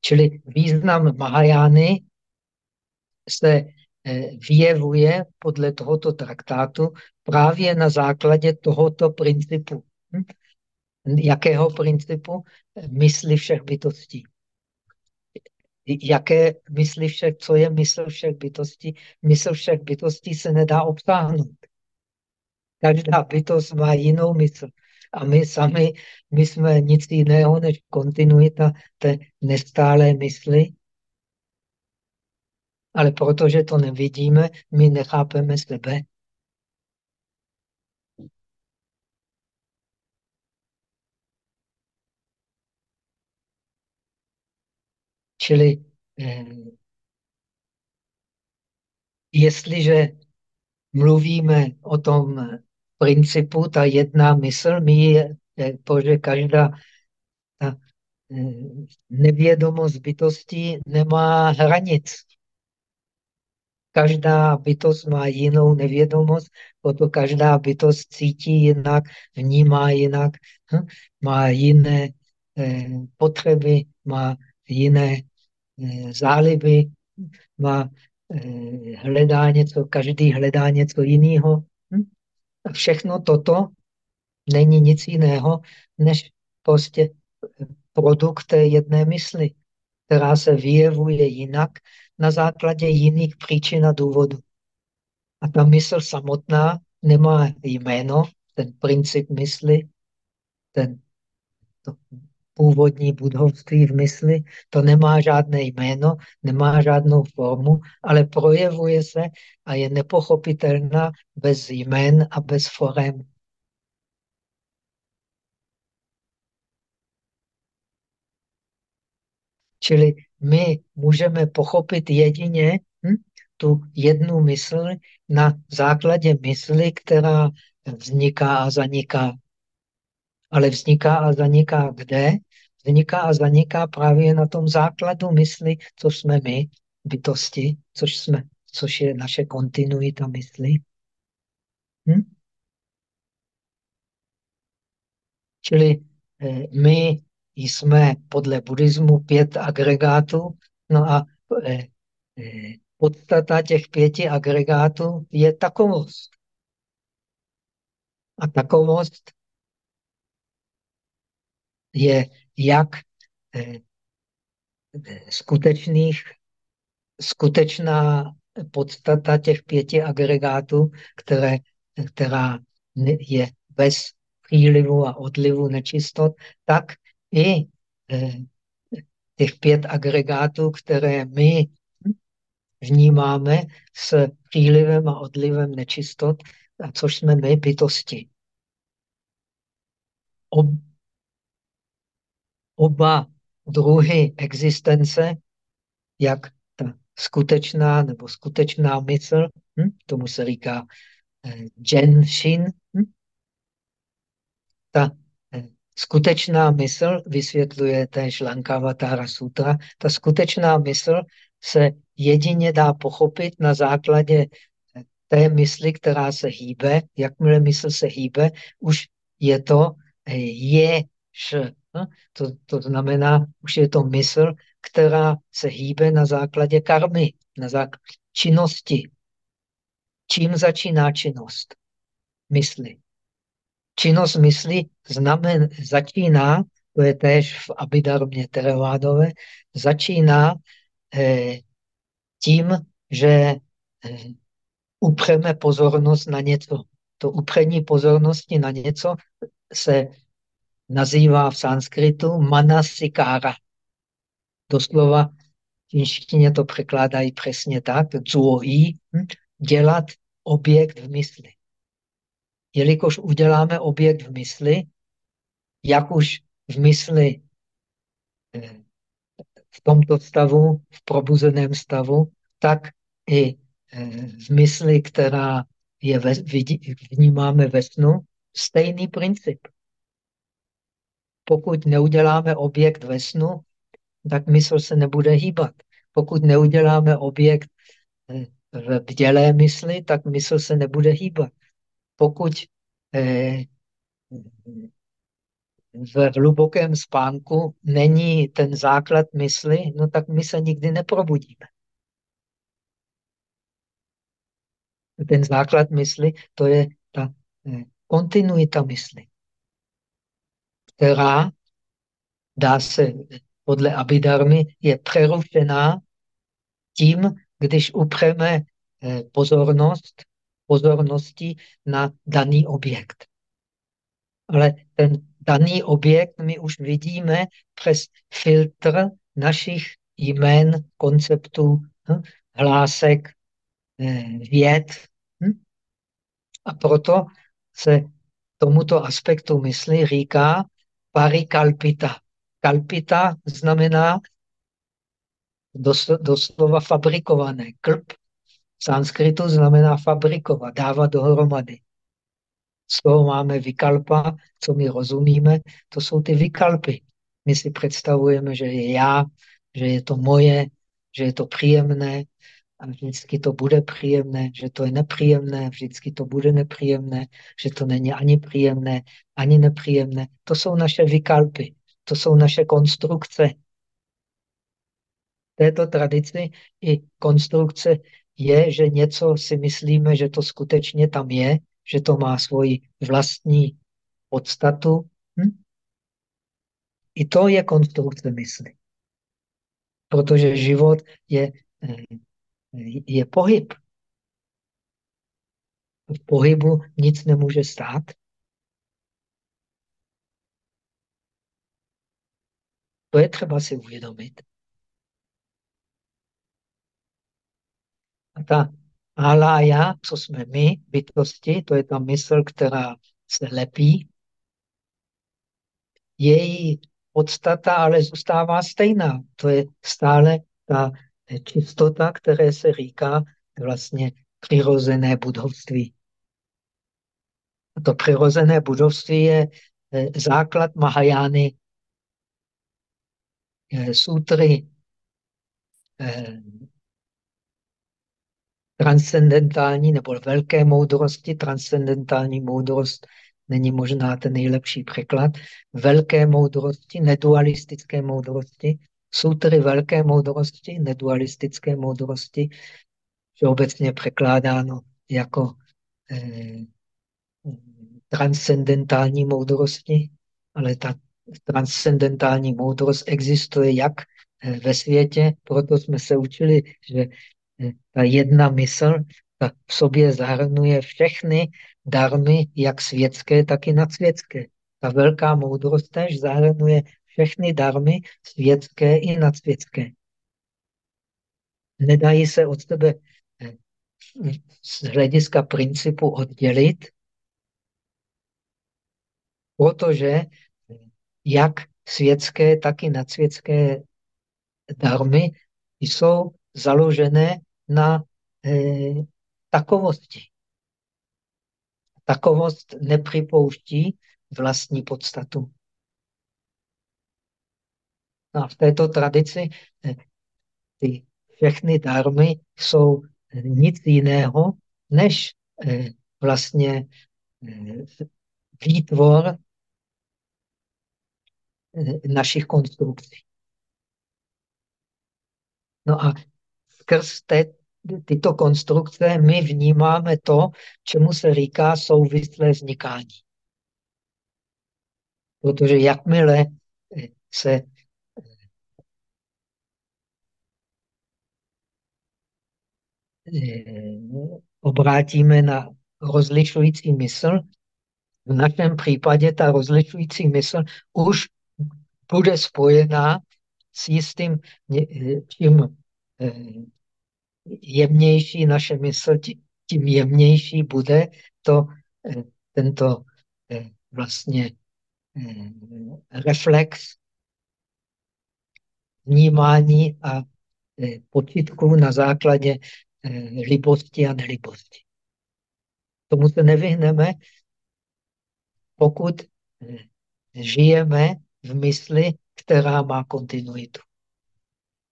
[SPEAKER 1] Čili význam Mahajány se eh, vyjevuje podle tohoto traktátu právě na základě tohoto principu. Jakého principu? Mysli všech bytostí. Jaké mysli všech, co je mysl všech bytostí? Mysl všech bytostí se nedá obsáhnout. Každá bytost má jinou mysl. A my sami, my jsme nic jiného než kontinuita té nestálé mysli. Ale protože to nevidíme, my nechápeme sebe. Čili eh, jestliže mluvíme o tom principu, ta jedna mysl, my je, protože každá ta eh, nevědomost bytosti nemá hranic. Každá bytost má jinou nevědomost, proto každá bytost cítí jinak, vnímá jinak, hm? má jiné eh, potřeby, má jiné eh, záliby, má Eh, hledá něco, každý hledá něco jiného. Hm? A všechno toto není nic jiného, než prostě produkt té jedné mysli, která se vyjevuje jinak na základě jiných příčin a důvodů. A ta mysl samotná nemá jméno, ten princip mysli, ten, to původní budovství v mysli, to nemá žádné jméno, nemá žádnou formu, ale projevuje se a je nepochopitelná bez jmén a bez forem. Čili my můžeme pochopit jedině hm, tu jednu mysl na základě mysli, která vzniká a zaniká. Ale vzniká a zaniká kde? Vzniká a zaniká právě na tom základu mysli, co jsme my. bytosti, což, jsme, což je naše kontinuita mysli. Hm? Čili eh, my jsme podle buddhismu pět agregátů, no a eh, eh, podstata těch pěti agregátů je takovost. A takovost je jak skutečných, skutečná podstata těch pěti agregátů, které, která je bez přílivu a odlivu nečistot, tak i eh, těch pět agregátů, které my vnímáme s přílivem a odlivem nečistot, a což jsme my bytosti. Oba druhy existence, jak ta skutečná nebo skutečná mysl, hm? tomu se říká eh, Jenshin, hm? ta eh, skutečná mysl, vysvětluje též Lankavatara Sutra, ta skutečná mysl se jedině dá pochopit na základě eh, té mysli, která se hýbe. Jakmile mysl se hýbe, už je to eh, je, š. To, to znamená, už je to mysl, která se hýbe na základě karmy, na základě činnosti. Čím začíná činnost? Mysli. Činnost mysli znamen, začíná, to je též v Abidarmě Terevádové, začíná eh, tím, že eh, upřeme pozornost na něco. To upření pozornosti na něco se nazývá v sanskritu manasikára. Doslova v čínštině to překládají přesně tak, zuoí, hm? dělat objekt v mysli jelikož uděláme objekt v mysli, jak už v mysli eh, v tomto stavu, v probuzeném stavu, tak i eh, v mysli, která je ve, vidí, vnímáme ve snu, stejný princip. Pokud neuděláme objekt ve snu, tak mysl se nebude hýbat. Pokud neuděláme objekt eh, v bdělé mysli, tak mysl se nebude hýbat pokud eh, v hlubokém spánku není ten základ mysli, no tak my se nikdy neprobudíme. Ten základ mysli, to je ta eh, kontinuita mysli, která, dá se podle Abidarmy, je přerušená tím, když upřeme eh, pozornost pozornosti na daný objekt. Ale ten daný objekt my už vidíme přes filtr našich jmén, konceptů, hm, hlásek, eh, věd. Hm? A proto se tomuto aspektu mysli říká parikalpita. Kalpita znamená doslova fabrikované. Klp v sanskritu znamená fabrikovat, dávat dohromady. Z toho máme vykalpa, co my rozumíme, to jsou ty vykalpy. My si představujeme, že je já, že je to moje, že je to příjemné a vždycky to bude příjemné, že to je nepříjemné, vždycky to bude nepříjemné, že to není ani příjemné, ani nepříjemné. To jsou naše vykalpy, to jsou naše konstrukce. V této tradici i konstrukce je, že něco si myslíme, že to skutečně tam je, že to má svoji vlastní podstatu. Hm? I to je konstrukce mysli. Protože život je, eh, je pohyb. V pohybu nic nemůže stát. To je třeba si uvědomit. A ta alaya, co jsme my, bytosti, to je ta mysl, která se lepí, její podstata ale zůstává stejná. To je stále ta čistota, které se říká vlastně přirozené budovství. A to přirozené budovství je eh, základ Mahajány eh, sutry, eh, transcendentální nebo velké moudrosti, transcendentální moudrost není možná ten nejlepší překlad, velké moudrosti, nedualistické moudrosti, jsou tedy velké moudrosti, nedualistické moudrosti, všeobecně překládáno jako eh, transcendentální moudrosti, ale ta transcendentální moudrost existuje jak eh, ve světě, proto jsme se učili, že eh, ta jedna mysl ta v sobě zahrnuje všechny darmy, jak světské, tak i nadsvětské. Ta velká moudrost tež zahrnuje všechny darmy světské i nadsvětské. Nedají se od sebe eh, z hlediska principu oddělit, protože jak světské, tak i nadsvětské darmy jsou založené na eh, takovosti. Takovost nepřipouští vlastní podstatu. A v této tradici eh, ty všechny darmy jsou nic jiného, než eh, vlastně eh, výtvor našich konstrukcí. No a skrz té, tyto konstrukce my vnímáme to, čemu se říká souvislé vznikání. Protože jakmile se obrátíme na rozlišující mysl, v našem případě ta rozlišující mysl už bude spojená s jistým, čím eh, jemnější naše mysl, tím jemnější bude to, eh, tento eh, vlastně reflex vnímání a počitku na základě libosti a nelibosti. Tomu se nevyhneme, pokud žijeme v mysli, která má kontinuitu.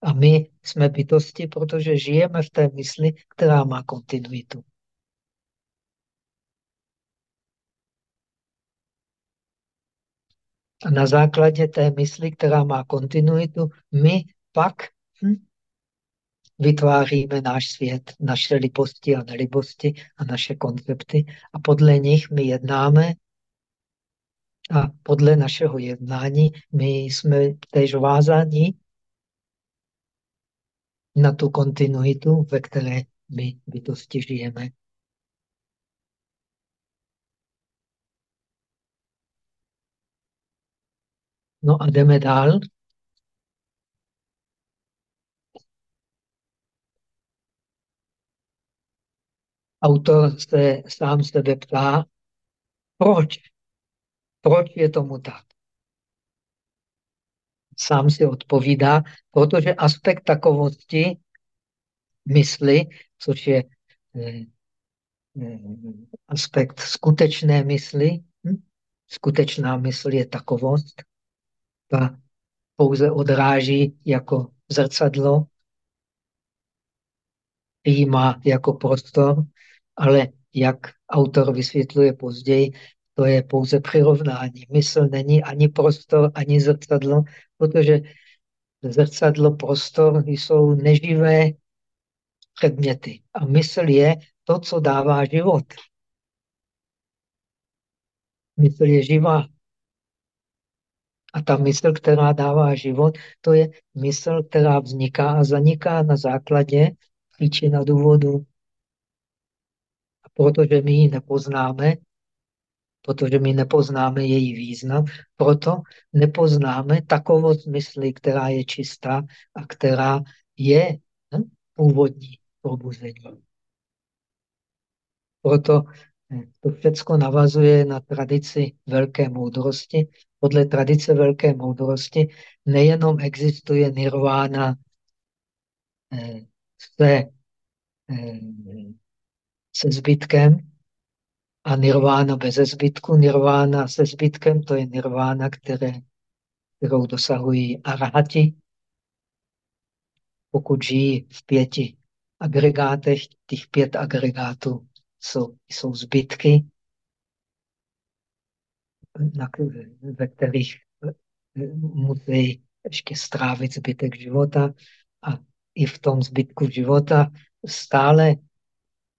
[SPEAKER 1] A my jsme bytosti, protože žijeme v té mysli, která má kontinuitu. A na základě té mysli, která má kontinuitu, my pak hm, vytváříme náš svět, naše libosti a nelibosti a naše koncepty a podle nich my jednáme a podle našeho jednání my jsme též vázáni na tu kontinuitu, ve které my bytosti žijeme. No a jdeme dál. Autor se sám sebe ptá, proč proč je tomu tak? Sám si odpovídá, protože aspekt takovosti mysli, což je eh, eh, aspekt skutečné mysli, hm? skutečná mysl je takovost, ta pouze odráží jako zrcadlo, má jako prostor, ale jak autor vysvětluje později, to je pouze přirovnání. Mysl není ani prostor, ani zrcadlo, protože zrcadlo, prostor jsou neživé předměty. A mysl je to, co dává život. Mysl je živá. A ta mysl, která dává život, to je mysl, která vzniká a zaniká na základě příčina důvodu. Protože my ji nepoznáme, protože my nepoznáme její význam, proto nepoznáme takovou smysli, která je čistá a která je hm, původní probuzení. Proto hm, to všechno navazuje na tradici velké moudrosti. Podle tradice velké moudrosti nejenom existuje nirvána hm, se, se zbytkem, a nirvána bez zbytku. Nirvána se zbytkem, to je nirvána, které, kterou dosahují arahati, pokud žijí v pěti agregátech, těch pět agregátů jsou, jsou zbytky, na, ve kterých eh, musí ještě strávit zbytek života a i v tom zbytku života stále,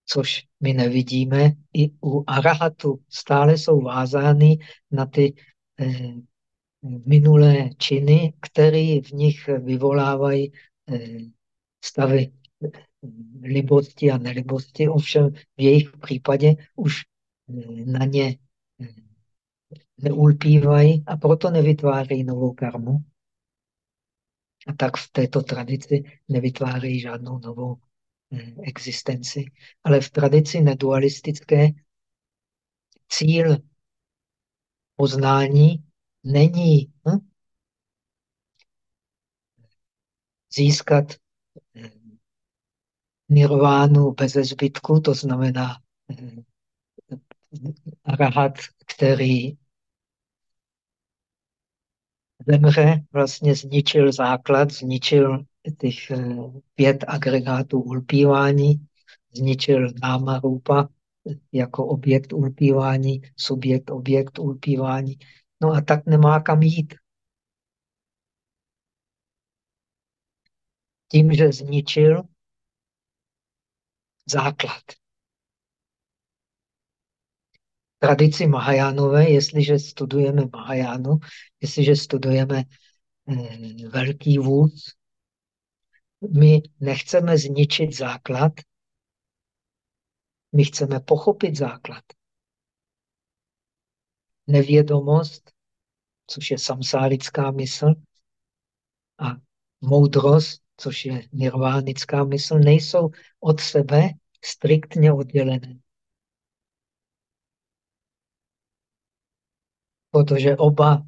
[SPEAKER 1] což my nevidíme, i u arahatu stále jsou vázány na ty eh, minulé činy, které v nich vyvolávají eh, stavy eh, libosti a nelibosti. Ovšem v jejich případě už eh, na ně eh, neulpívají a proto nevytvářejí novou karmu. A tak v této tradici nevytvářejí žádnou novou existenci. Ale v tradici nedualistické cíl poznání není hm, získat eh, nirvánu bez zbytku, to znamená eh, rahat, který zemře, vlastně zničil základ, zničil těch eh, pět agregátů ulpívání, zničil náma rupa jako objekt ulpívání, subjekt, objekt ulpívání. No a tak nemá kam jít. Tím, že zničil základ. Tradici Mahajánové, jestliže studujeme Mahajánu, jestliže studujeme eh, velký vůz, my nechceme zničit základ, my chceme pochopit základ. Nevědomost, což je samsárická mysl, a moudrost, což je nirvánická mysl, nejsou od sebe striktně oddělené. Protože oba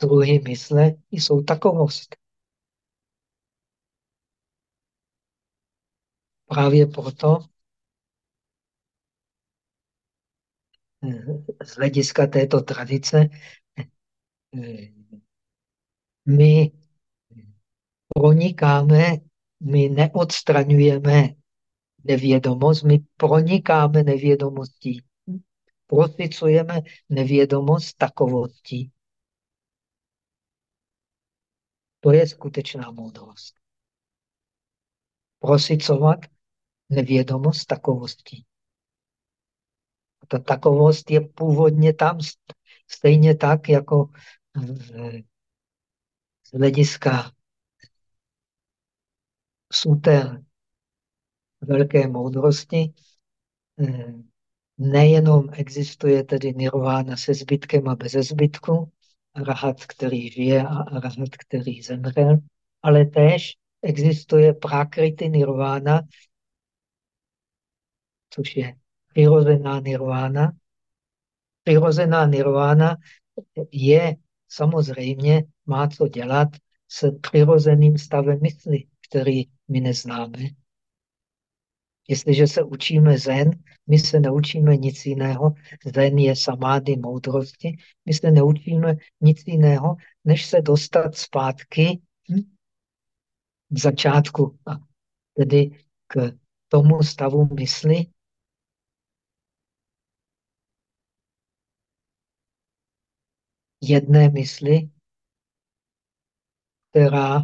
[SPEAKER 1] druhy mysle jsou takovost. Právě proto z hlediska této tradice my pronikáme, my neodstraňujeme nevědomost, my pronikáme nevědomostí. Prosicujeme nevědomost takovostí. To je skutečná moudrost. Prosicovat nevědomost takovostí. Ta takovost je původně tam stejně tak, jako z hlediska suter velké moudrosti, eh, nejenom existuje tedy nirvána se zbytkem a bez zbytku, rahat, který žije a rahat, který zemřel, ale též existuje prakrity nirvána, což je přirozená nirvána. Přirozená nirvána je samozřejmě, má co dělat s přirozeným stavem mysli, který my neznáme. Jestliže se učíme zen, my se neučíme nic jiného. Zen je samády moudrosti. My se neučíme nic jiného, než se dostat zpátky hm, k začátku, a tedy k tomu stavu mysli, jedné mysli, která,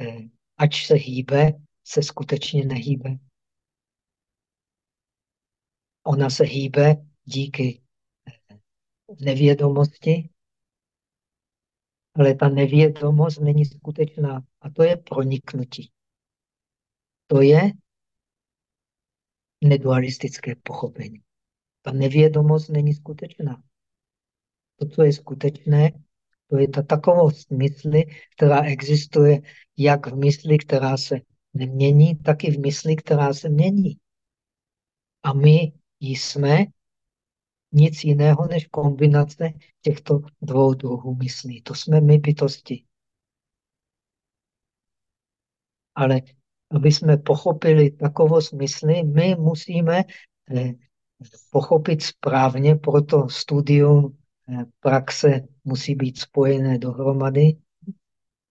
[SPEAKER 1] eh, ač se hýbe, se skutečně nehýbe. Ona se hýbe díky eh, nevědomosti, ale ta nevědomost není skutečná. A to je proniknutí. To je nedualistické pochopení. Ta nevědomost není skutečná. To, co je skutečné, to je ta takovost mysli, která existuje jak v mysli, která se nemění, tak i v mysli, která se mění. A my jsme nic jiného než kombinace těchto dvou druhů myslí. To jsme my bytosti. Ale aby jsme pochopili takovost mysli, my musíme eh, pochopit správně, proto studium praxe musí být spojené dohromady.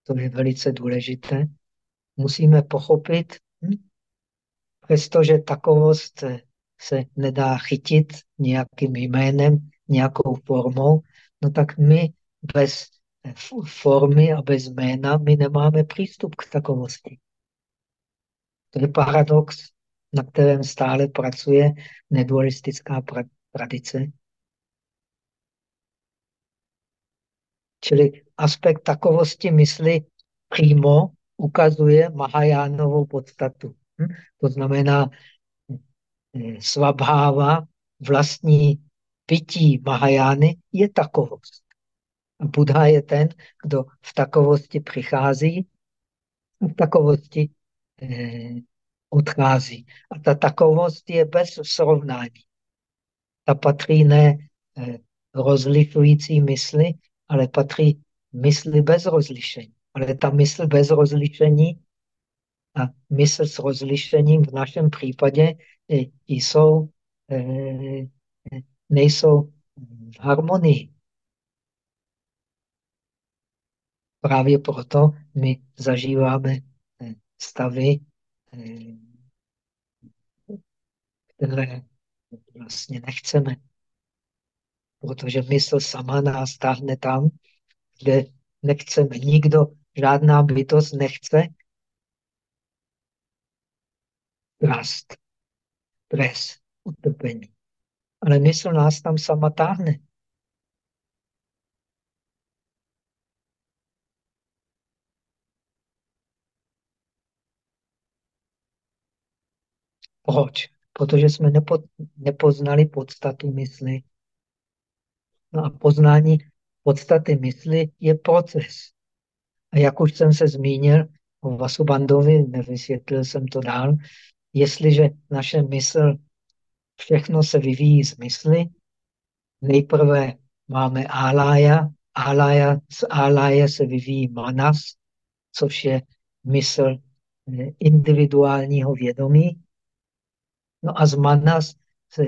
[SPEAKER 1] To je velice důležité. Musíme pochopit, hm, přestože takovost se nedá chytit nějakým jménem, nějakou formou, no tak my bez formy a bez jména my nemáme přístup k takovosti. To je paradox, na kterém stále pracuje nedualistická tradice. Čili aspekt takovosti mysli přímo ukazuje Mahajánovou podstatu. Hm? To znamená, eh, svabháva, vlastní pití Mahajány je takovost. Buddha je ten, kdo v takovosti přichází a v takovosti eh, odchází. A ta takovost je bez srovnání. Ta patří ne eh, rozlišující mysli, ale patří mysli bez rozlišení. Ale ta mysl bez rozlišení a mysl s rozlišením v našem případě eh, jsou, eh, nejsou v harmonii. Právě proto my zažíváme eh, stavy, které vlastně nechceme. Protože mysl sama nás táhne tam, kde nechceme. Nikdo, žádná bytost nechce rast, stres, utrpení. Ale mysl nás tam sama táhne. Proč? Protože jsme nepo, nepoznali podstatu mysli. No a poznání podstaty mysli je proces. A jak už jsem se zmínil o Vasubandovi, nevysvětlil jsem to dál, jestliže naše mysl, všechno se vyvíjí z mysli, nejprve máme álája, álája, z áláje se vyvíjí manas, což je mysl eh, individuálního vědomí. No a z manas, z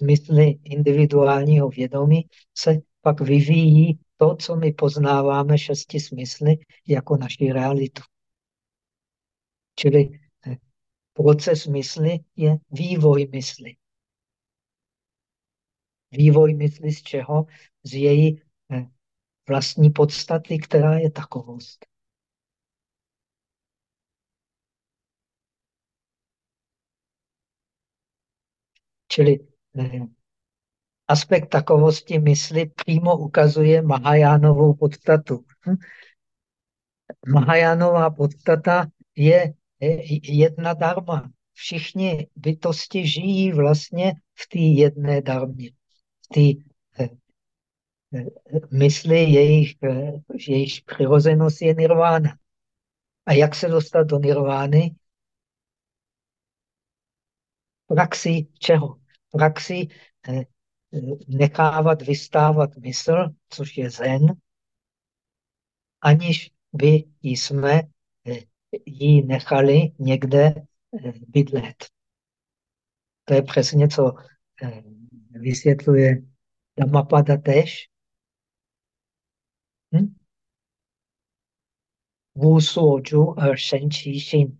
[SPEAKER 1] mysli individuálního vědomí, se pak vyvíjí to, co my poznáváme šesti smysly jako naši realitu. Čili eh, proces mysli je vývoj mysli. Vývoj mysli z čeho? Z její eh, vlastní podstaty, která je takovost. Čili aspekt takovosti mysli přímo ukazuje Mahajánovou podstatu. Mahajánová podstata je jedna darma. Všichni bytosti žijí vlastně v té jedné darmě. V té eh, eh, mysli, jejich, eh, jejich přirozenost je nirvána. A jak se dostat do nirvány? Praxi čeho? Praxi nechávat vystávat mysl, což je zen, aniž by jsme eh, ji nechali někde eh, bydlet. To je přesně, co eh, vysvětluje Dhammapada tež. Hm? Wu suoju er shen qi xin.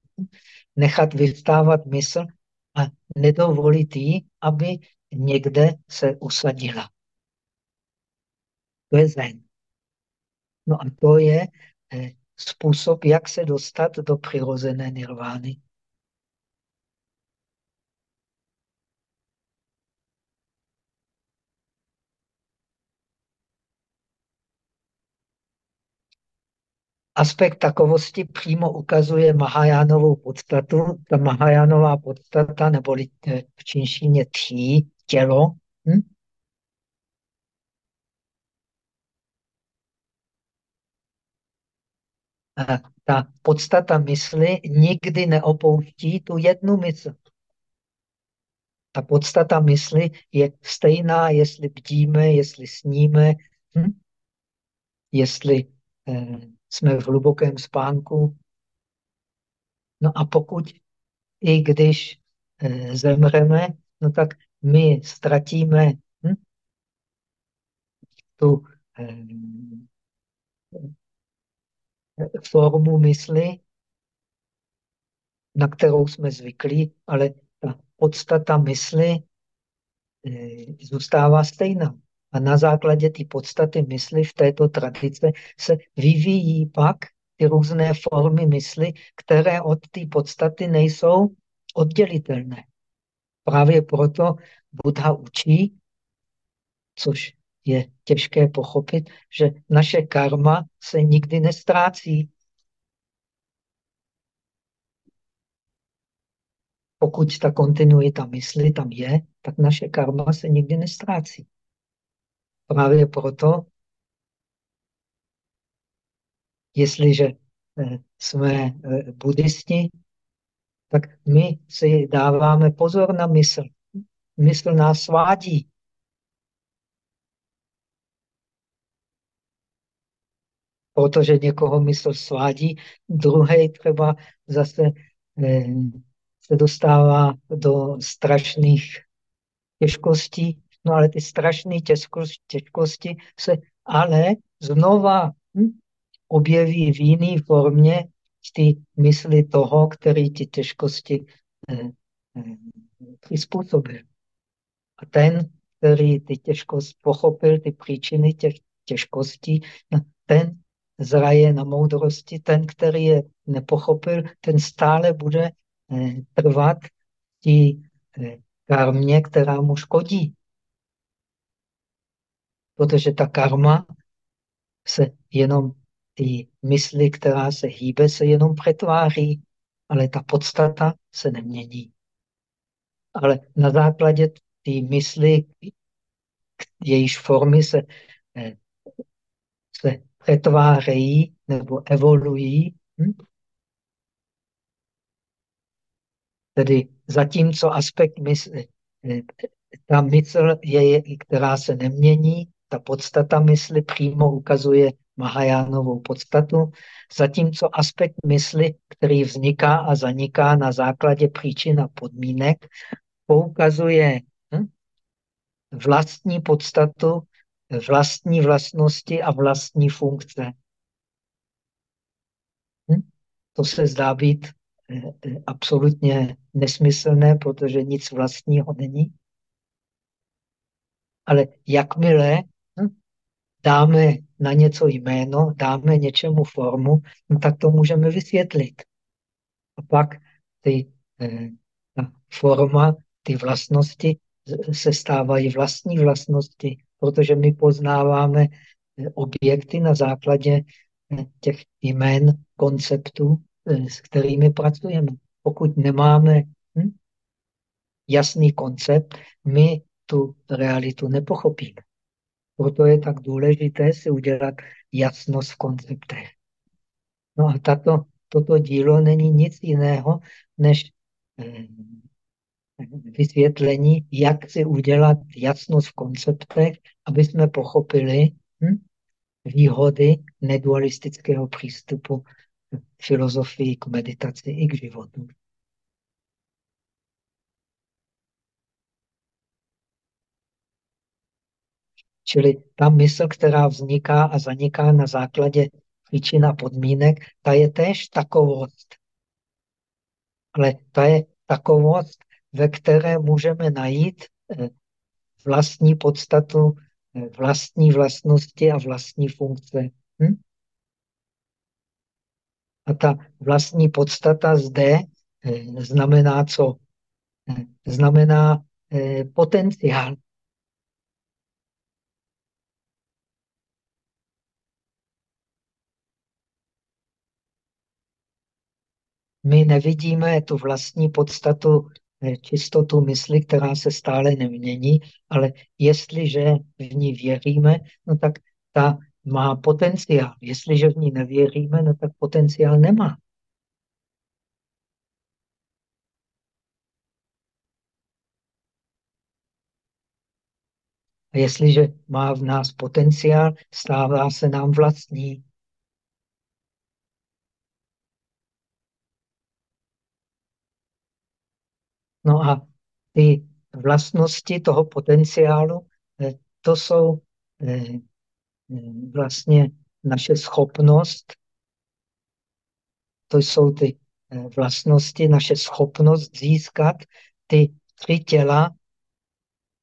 [SPEAKER 1] Nechat vystávat mysl a nedovolit jí, aby někde se usadila. To je zen. No a to je eh, způsob, jak se dostat do přirozené nirvány. Aspekt takovosti přímo ukazuje Mahajánovou podstatu. Ta Mahajánová podstata, neboli eh, v čínštině tí, tělo. Hm? A ta podstata mysli nikdy neopouští tu jednu mysl. Ta podstata mysli je stejná, jestli bdíme, jestli sníme, hm? jestli eh, jsme v hlubokém spánku. No a pokud i když eh, zemřeme, no tak my ztratíme hm, tu eh, formu mysli, na kterou jsme zvyklí, ale ta podstata mysli eh, zůstává stejná. A na základě té podstaty mysli v této tradice se vyvíjí pak ty různé formy mysli, které od té podstaty nejsou oddělitelné. Právě proto Buddha učí, což je těžké pochopit, že naše karma se nikdy nestrácí. Pokud ta kontinuita mysli tam je, tak naše karma se nikdy nestrácí. Právě proto, jestliže eh, jsme eh, buddhisti, tak my si dáváme pozor na mysl. Mysl nás svádí. Protože někoho mysl svádí, druhý třeba zase eh, se dostává do strašných těžkostí, no ale ty strašné těžkosti se ale znova hm, objeví v jiné formě ty mysli toho, který ty těžkosti eh, eh, přizpůsobil. A ten, který ty těžkosti pochopil, ty příčiny těch těžkostí, no, ten zraje na moudrosti, ten, který je nepochopil, ten stále bude eh, trvat tí eh, karmě, která mu škodí. Protože ta karma se jenom ty mysli, která se hýbe, se jenom přetváří, ale ta podstata se nemění. Ale na základě ty mysli, jejíž formy se, eh, se přetvářejí nebo evolují, hm? tedy zatímco aspekt mysli, eh, ta mysl, je, která se nemění, ta podstata mysli přímo ukazuje Mahajánovou podstatu, zatímco aspekt mysli, který vzniká a zaniká na základě příčin a podmínek, poukazuje hm, vlastní podstatu, vlastní vlastnosti a vlastní funkce. Hm? To se zdá být eh, eh, absolutně nesmyslné, protože nic vlastního není. Ale jakmile dáme na něco jméno, dáme něčemu formu, no tak to můžeme vysvětlit. A pak ty, eh, ta forma, ty vlastnosti se stávají vlastní vlastnosti, protože my poznáváme eh, objekty na základě eh, těch jmén, konceptů, s kterými pracujeme. Pokud nemáme hm, jasný koncept, my tu realitu nepochopíme. Proto je tak důležité si udělat jasnost v konceptech. No a tato, toto dílo není nic jiného, než eh, vysvětlení, jak si udělat jasnost v konceptech, aby jsme pochopili hm, výhody nedualistického přístupu k filozofii, k meditaci i k životu. Čili ta mysl, která vzniká a zaniká na základě příčin a podmínek, ta je též takovost. Ale ta je takovost, ve které můžeme najít eh, vlastní podstatu, eh, vlastní vlastnosti a vlastní funkce. Hm? A ta vlastní podstata zde eh, znamená co? Znamená potenciál. My nevidíme tu vlastní podstatu, eh, čistotu mysli, která se stále nemění, ale jestliže v ní věříme, no tak ta má potenciál. Jestliže v ní nevěříme, no tak potenciál nemá. A jestliže má v nás potenciál, stává se nám vlastní. No a ty vlastnosti toho potenciálu, eh, to jsou eh, vlastně naše schopnost, to jsou ty eh, vlastnosti, naše schopnost získat ty tři těla,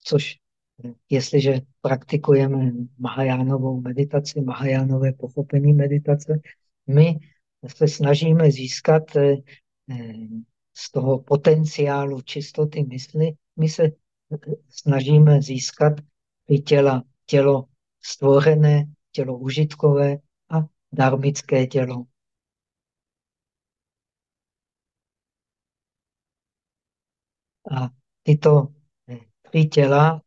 [SPEAKER 1] což jestliže praktikujeme Mahajánovou meditaci, Mahajánové pochopení meditace, my se snažíme získat eh, z toho potenciálu čistoty mysli, my se snažíme získat i těla, tělo stvořené, tělo užitkové a darmické tělo. A tyto eh, tři těla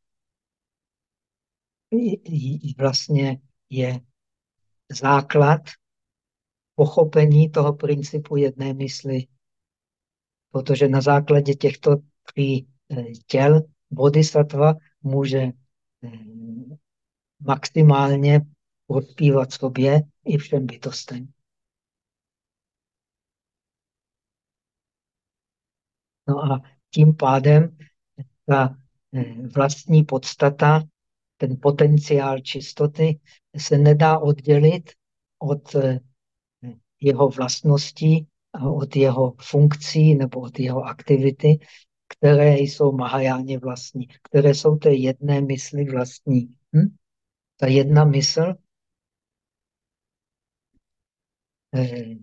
[SPEAKER 1] vlastně je základ pochopení toho principu jedné mysli. Protože na základě těchto tří eh, těl bodhisattva může eh, maximálně prospívat sobě i všem bytostem. No a tím pádem ta eh, vlastní podstata, ten potenciál čistoty se nedá oddělit od eh, jeho vlastností, od jeho funkcí nebo od jeho aktivity, které jsou Mahajáně vlastní, které jsou té jedné mysli vlastní. Hm? Ta jedna mysl eh,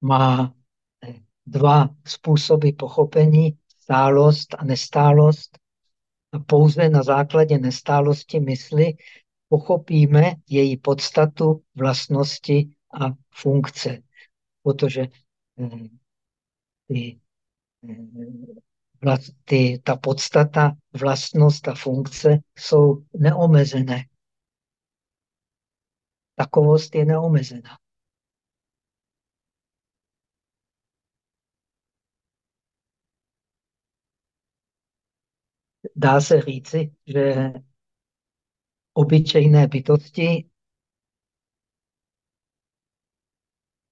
[SPEAKER 1] má dva způsoby pochopení, stálost a nestálost. A pouze na základě nestálosti mysli pochopíme její podstatu, vlastnosti a funkce. Protože eh, ty, eh, ty, ta podstata, vlastnost a funkce jsou neomezené. Takovost je neomezená. dá se říci, že obyčejné bytosti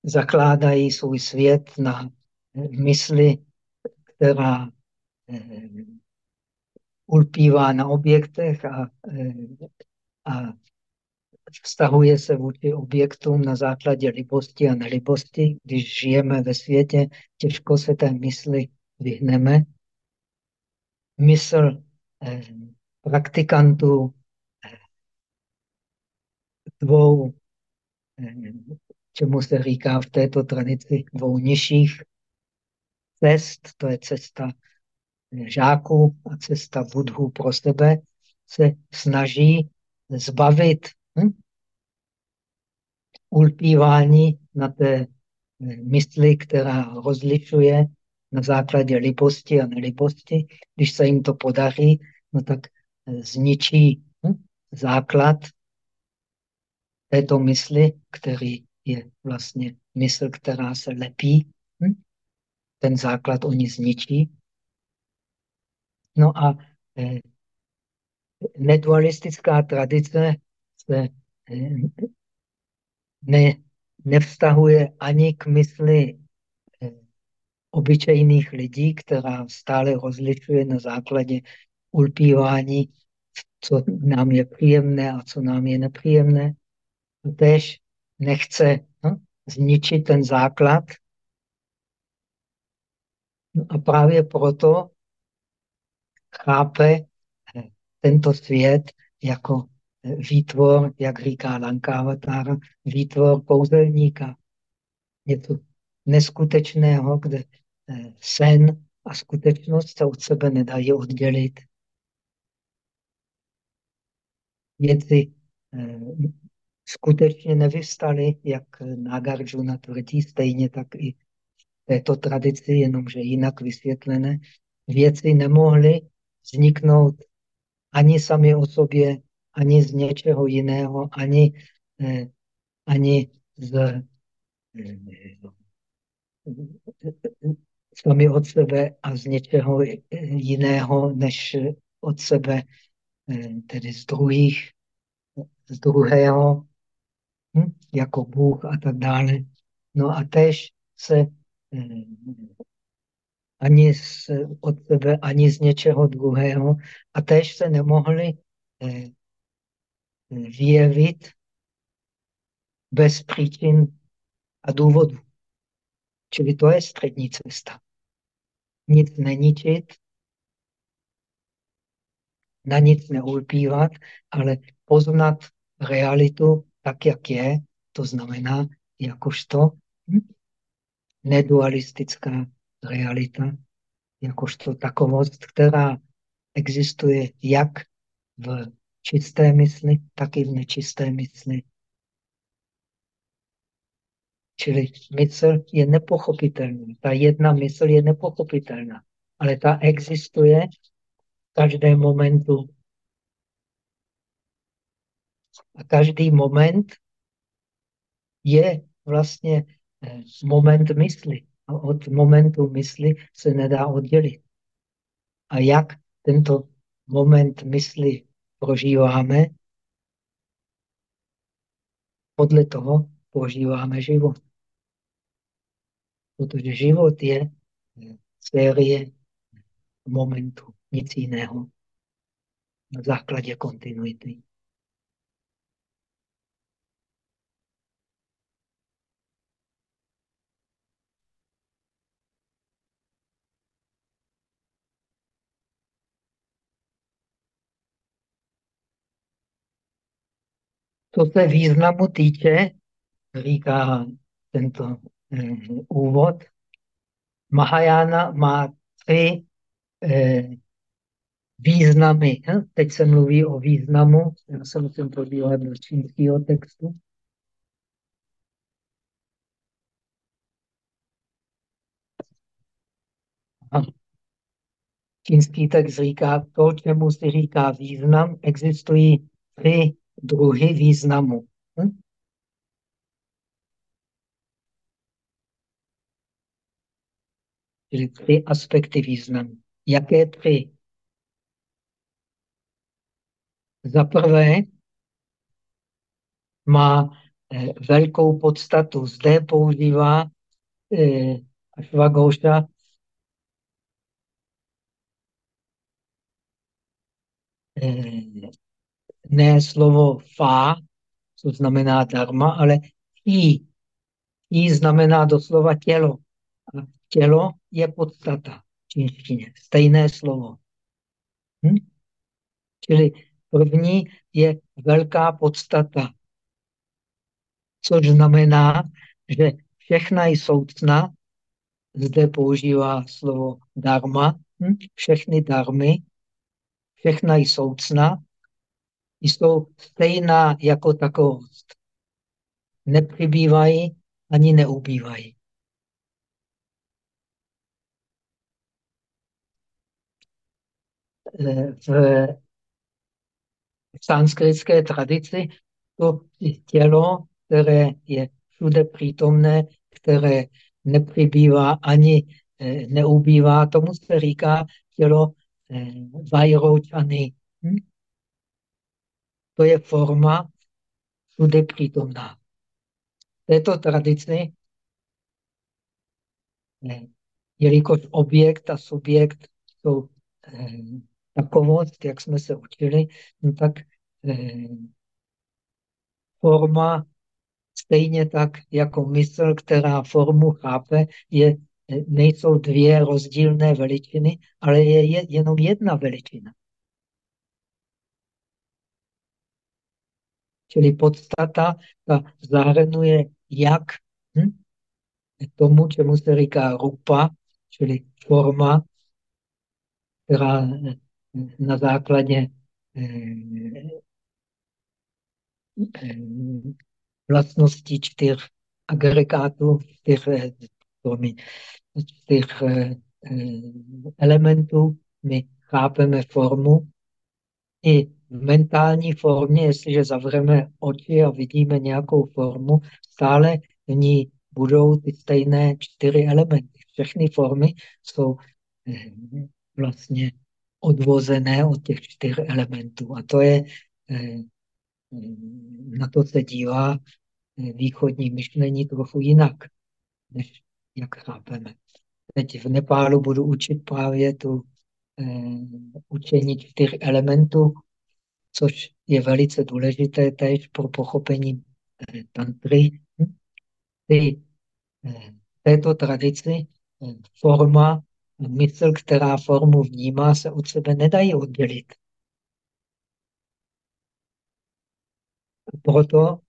[SPEAKER 1] zakládají svůj svět na mysli, která eh, ulpívá na objektech a, eh, a vztahuje se vůči objektům na základě libosti a nelibosti. Když žijeme ve světě, těžko se té mysli vyhneme. Mysl Eh, praktikantů eh, dvou, eh, čemu se říká v této tradici, dvou nižších cest, to je cesta žáků a cesta budhů pro sebe, se snaží zbavit hm, ulpívání na té mysli, která rozlišuje na základě libosti a nelibosti. Když se jim to podaří, no tak eh, zničí hm, základ této mysli, který je vlastně mysl, která se lepí. Hm? Ten základ oni zničí. No a eh, nedualistická tradice se eh, ne, nevztahuje ani k mysli obyčejných lidí, která stále rozlišuje na základě ulpívání, co nám je příjemné a co nám je nepříjemné. Tež nechce no, zničit ten základ. No a právě proto chápe eh, tento svět jako eh, výtvor, jak říká Lankavatara, výtvor kouzelníka. Něco neskutečného, kde Eh, sen a skutečnost se od sebe nedají oddělit. Věci skutečně nevystaly, jak Nagarjuna tvrdí, stejně tak i v této tradici, jenomže jinak vysvětlené. Věci nemohly vzniknout ani sami o sobě, ani z něčeho jiného, ani, eh, ani z sami od sebe a z něčeho jiného než od sebe, eh, tedy z druhých, z druhého, hm? jako Bůh a tak dále. No a tež se eh, ani z, od sebe, ani z něčeho druhého a tež se nemohli eh, vyjevit bez příčin a důvodů. Čili to je střední cesta nic neničit na nic neulpívat, ale poznat realitu tak, jak je, to znamená jakožto hm, nedualistická realita, jakožto takovost, která existuje jak v čisté mysli, tak i v nečisté mysli. Čili mysl je nepochopitelná. Ta jedna mysl je nepochopitelná, ale ta existuje v každém momentu. A každý moment je vlastně eh, moment mysli. A od momentu mysli se nedá oddělit. A jak tento moment mysli prožíváme, podle toho prožíváme život. Protože život je eh, série momentů, nic jiného. Na základě kontinuity. Co se významu týče, říká tento eh, úvod, Mahajana má tři eh, významy. Hm? Teď se mluví o významu. Já se musím podívat do čínského textu. Čínský text říká to, čemu si říká význam. Existují tři druhy významu. Hm? Čili tři aspekty významu. Jaké tři? Za prvé má eh, velkou podstatu. Zde používá eh, Ashwagosha ne slovo fa, co znamená dharma, ale i. I znamená doslova tělo. A tělo je podstata v čínštině. Stejné slovo. Hm? Čili první je velká podstata. Což znamená, že všechna jsou cna, zde používá slovo dharma, hm? všechny darmy, všechna jsou cna, jsou stejná jako takovost. Nepřibývají ani neubývají. V sanskritské tradici to tělo, které je všude přítomné, které nepřibývá ani eh, neubývá, tomu se říká tělo eh, Vajročany. Hm? To je forma všude přítomná. Této tradici, jelikož objekt a subjekt jsou eh, takovost, jak jsme se učili, no tak eh, forma stejně tak jako mysl, která formu chápe, je, nejsou dvě rozdílné veličiny, ale je jenom jedna veličina. Čili podstata ta zahrnuje jak hm, tomu, čemu se říká rupa, čili forma, která eh, na základě eh, eh, vlastností čtyř agregátů, čtyř, čtyř elementů, my chápeme formu i mentální formě, jestliže zavřeme oči a vidíme nějakou formu, stále v ní budou ty stejné čtyři elementy. Všechny formy jsou eh, vlastně odvozené od těch čtyř elementů. A to je, eh, na to se dívá eh, východní myšlení trochu jinak, než jak chápeme. Teď v Nepálu budu učit právě tu učení čtyř elementů, což je velice důležité též pro pochopení eh, tantry. V eh, této tradici eh, forma, mysl, která formu vnímá, se od sebe nedají oddělit. Proto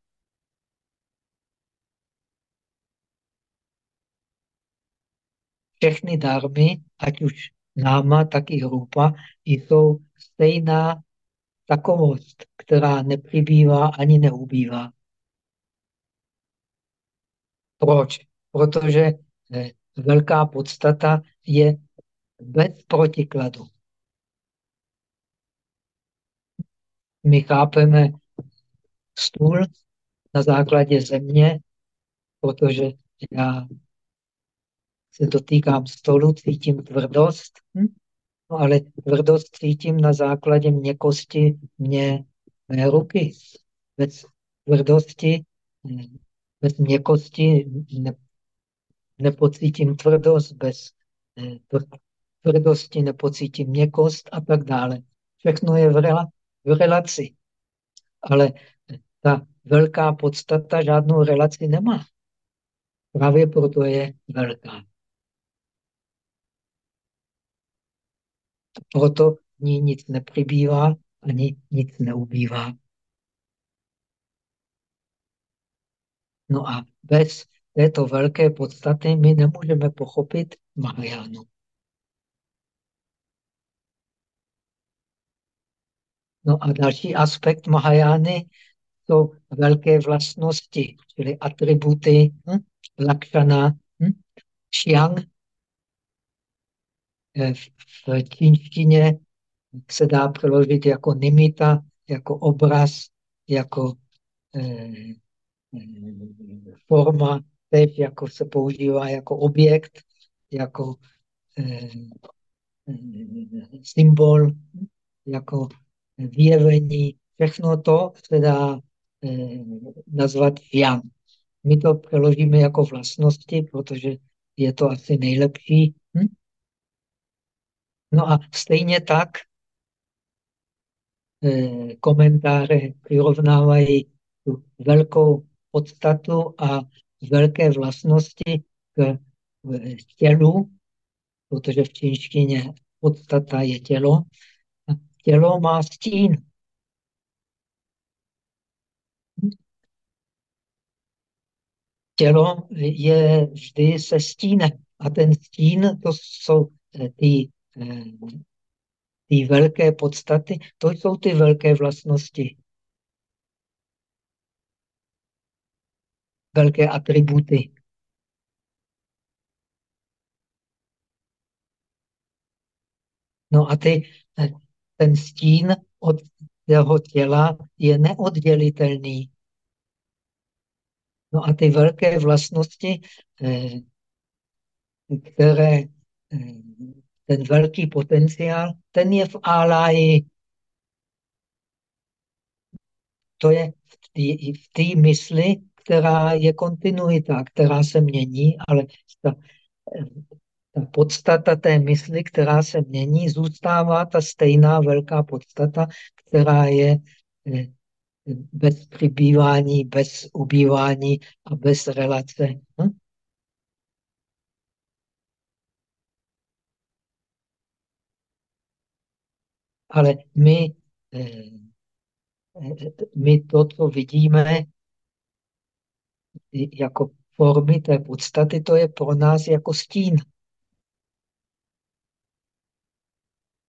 [SPEAKER 1] všechny darmy, ať už náma, tak i hrupa, jsou stejná takovost, která nepřibývá ani neubývá. Proč? Protože eh, velká podstata je bez protikladu. My chápeme stůl na základě země, protože já se dotýkám stolu, cítím tvrdost, hm? No ale tvrdost cítím na základě měkosti mě, mé ruky. Bez tvrdosti, bez měkosti ne, nepocítím tvrdost, bez eh, tvrdosti nepocítím měkost a tak dále. Všechno je v, rela, v relaci. Ale ta velká podstata žádnou relaci nemá. Právě proto je velká. Proto ní nic nepřibývá ani nic neubývá. No a bez této velké podstaty my nemůžeme pochopit Mahajánu. No a další aspekt Mahajány jsou velké vlastnosti, čili atributy, hm? lakšana, hm? xiang. Eh, v čínštině se dá přeložit jako nimita, jako obraz, jako eh, forma, tež jako se používá jako objekt, jako eh, symbol, jako vyjevení. Všechno to se dá eh, nazvat yang. My to přeložíme jako vlastnosti, protože je to asi nejlepší. Hm? No a stejně tak eh, komentáře přirovnávají tu velkou podstatu a velké vlastnosti k tělu, protože v čínštině podstata je tělo. A tělo má stín. Tělo je vždy se stínem. A ten stín, to jsou eh, ty, ty velké podstaty, to jsou ty velké vlastnosti. velké atributy. No a ty, ten stín od jeho těla je neoddělitelný. No a ty velké vlastnosti, eh, které eh, ten velký potenciál, ten je v áláji. To je v té mysli, která je kontinuita, která se mění, ale ta, ta podstata té mysli, která se mění, zůstává ta stejná velká podstata, která je eh, bez přibývání, bez ubývání a bez relace. Hm? Ale my, eh, eh, my to, co vidíme, jako formy té podstaty, to je pro nás jako stín.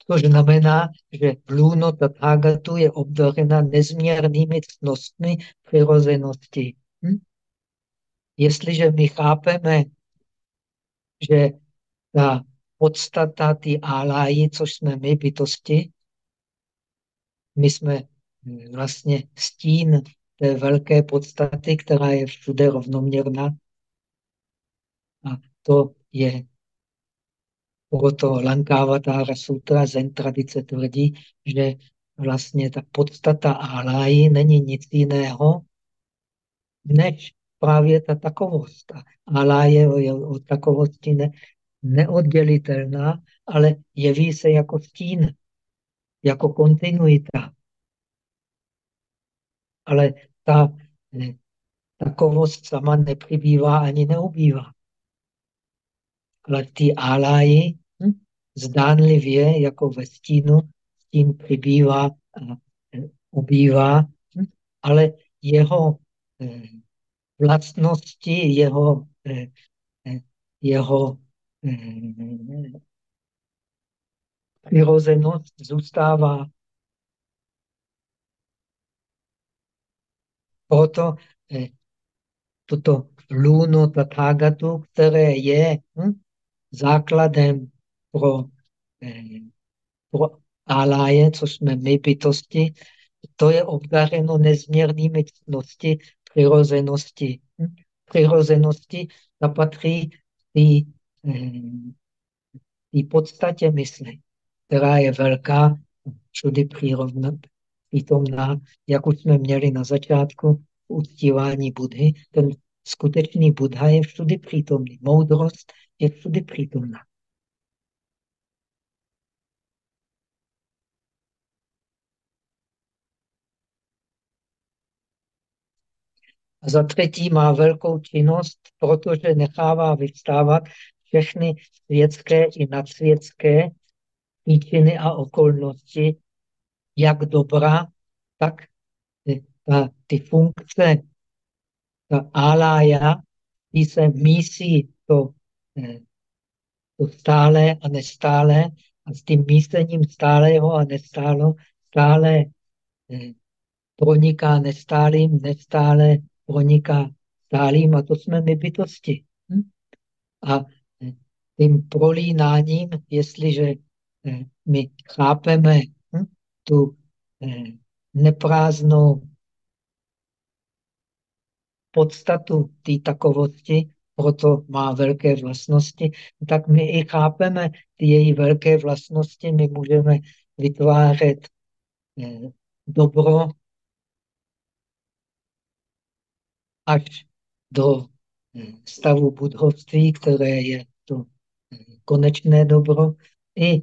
[SPEAKER 1] To znamená, že lůno Tathagatu je obdarena nezměrnými cnostmi přirozenosti. Hm? Jestliže my chápeme, že ta podstata ty áláji, což jsme my bytosti, my jsme vlastně stín té velké podstaty, která je všude rovnoměrná. A to je proto Lankavatara Sutra, Zen tradice tvrdí, že vlastně ta podstata áláji není nic jiného, než právě ta takovost. Áláje je od takovosti ne, neoddělitelná, ale jeví se jako stín, jako kontinuita. Ale ta takovost sama nepřibývá ani neubývá. Ale ty áláji hm, zdánlivě jako ve stínu, stín přibývá a ubývá, hm, ale jeho vlastnosti, jeho, jeho přirozenost zůstává. Proto toto lůno tathagatu, které je hm, základem pro, eh, pro aláje, co jsme my bytosti, to je obdařeno nezměrnými ctnosti, přirozenosti. Hm? Přirozenosti zapatří té eh, podstatě mysli, která je velká, všudy přítomná, jak už jsme měli na začátku, uctívání Budhy. Ten skutečný Buddha je všudy přítomný. Moudrost je všudy přítomná. A za třetí má velkou činnost, protože nechává vyvstávat všechny světské i nadsvětské příčiny a okolnosti, jak dobrá, tak ta, ty funkce, ta alája, ty se mísí to, eh, to stále a nestále a s tím mísením stálého a nestálo stále eh, proniká nestálým, nestále proniká stálým a to jsme my bytosti. Hm? A eh, tím prolínáním, jestliže my chápeme hm, tu neprázdnou podstatu té takovosti, proto má velké vlastnosti, tak my i chápeme ty její velké vlastnosti, my můžeme vytvářet eh, dobro až do eh, stavu budhovství, které je to eh, konečné dobro, i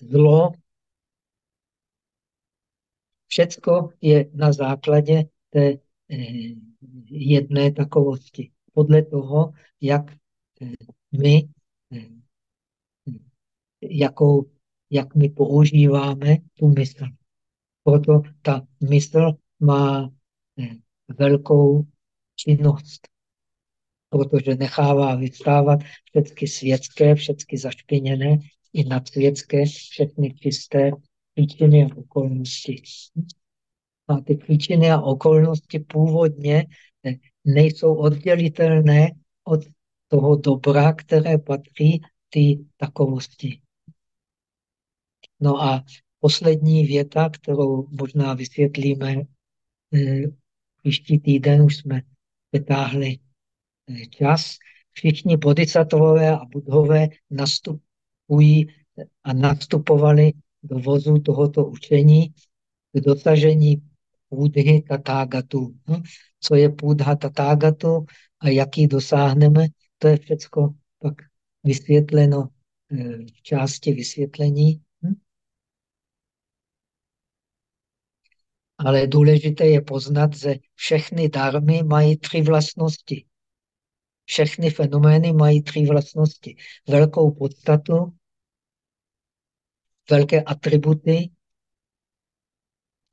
[SPEAKER 1] zlo. Všecko je na základě té jedné takovosti. Podle toho, jak eh, my, eh, jakou, jak my používáme tu mysl. Proto ta mysl má eh, velkou činnost, protože nechává vystávat všechny světské, všechny zašpiněné i nadsvětské, všechny čisté příčiny a okolnosti. A ty příčiny a okolnosti původně eh, nejsou oddělitelné od toho dobra, které patří ty takovosti. No a poslední věta, kterou možná vysvětlíme eh, příští týden, už jsme vytáhli eh, čas. Všichni bodhisattvové a budhové nastupují a nastupovali do vozu tohoto učení k dosažení půdhy tatágatu. Hm? Co je půdha tatágatu a jaký dosáhneme, to je všechno pak vysvětleno eh, v části vysvětlení. Hm? Ale důležité je poznat, že všechny darmy mají tři vlastnosti. Všechny fenomény mají tři vlastnosti. Velkou podstatu, velké atributy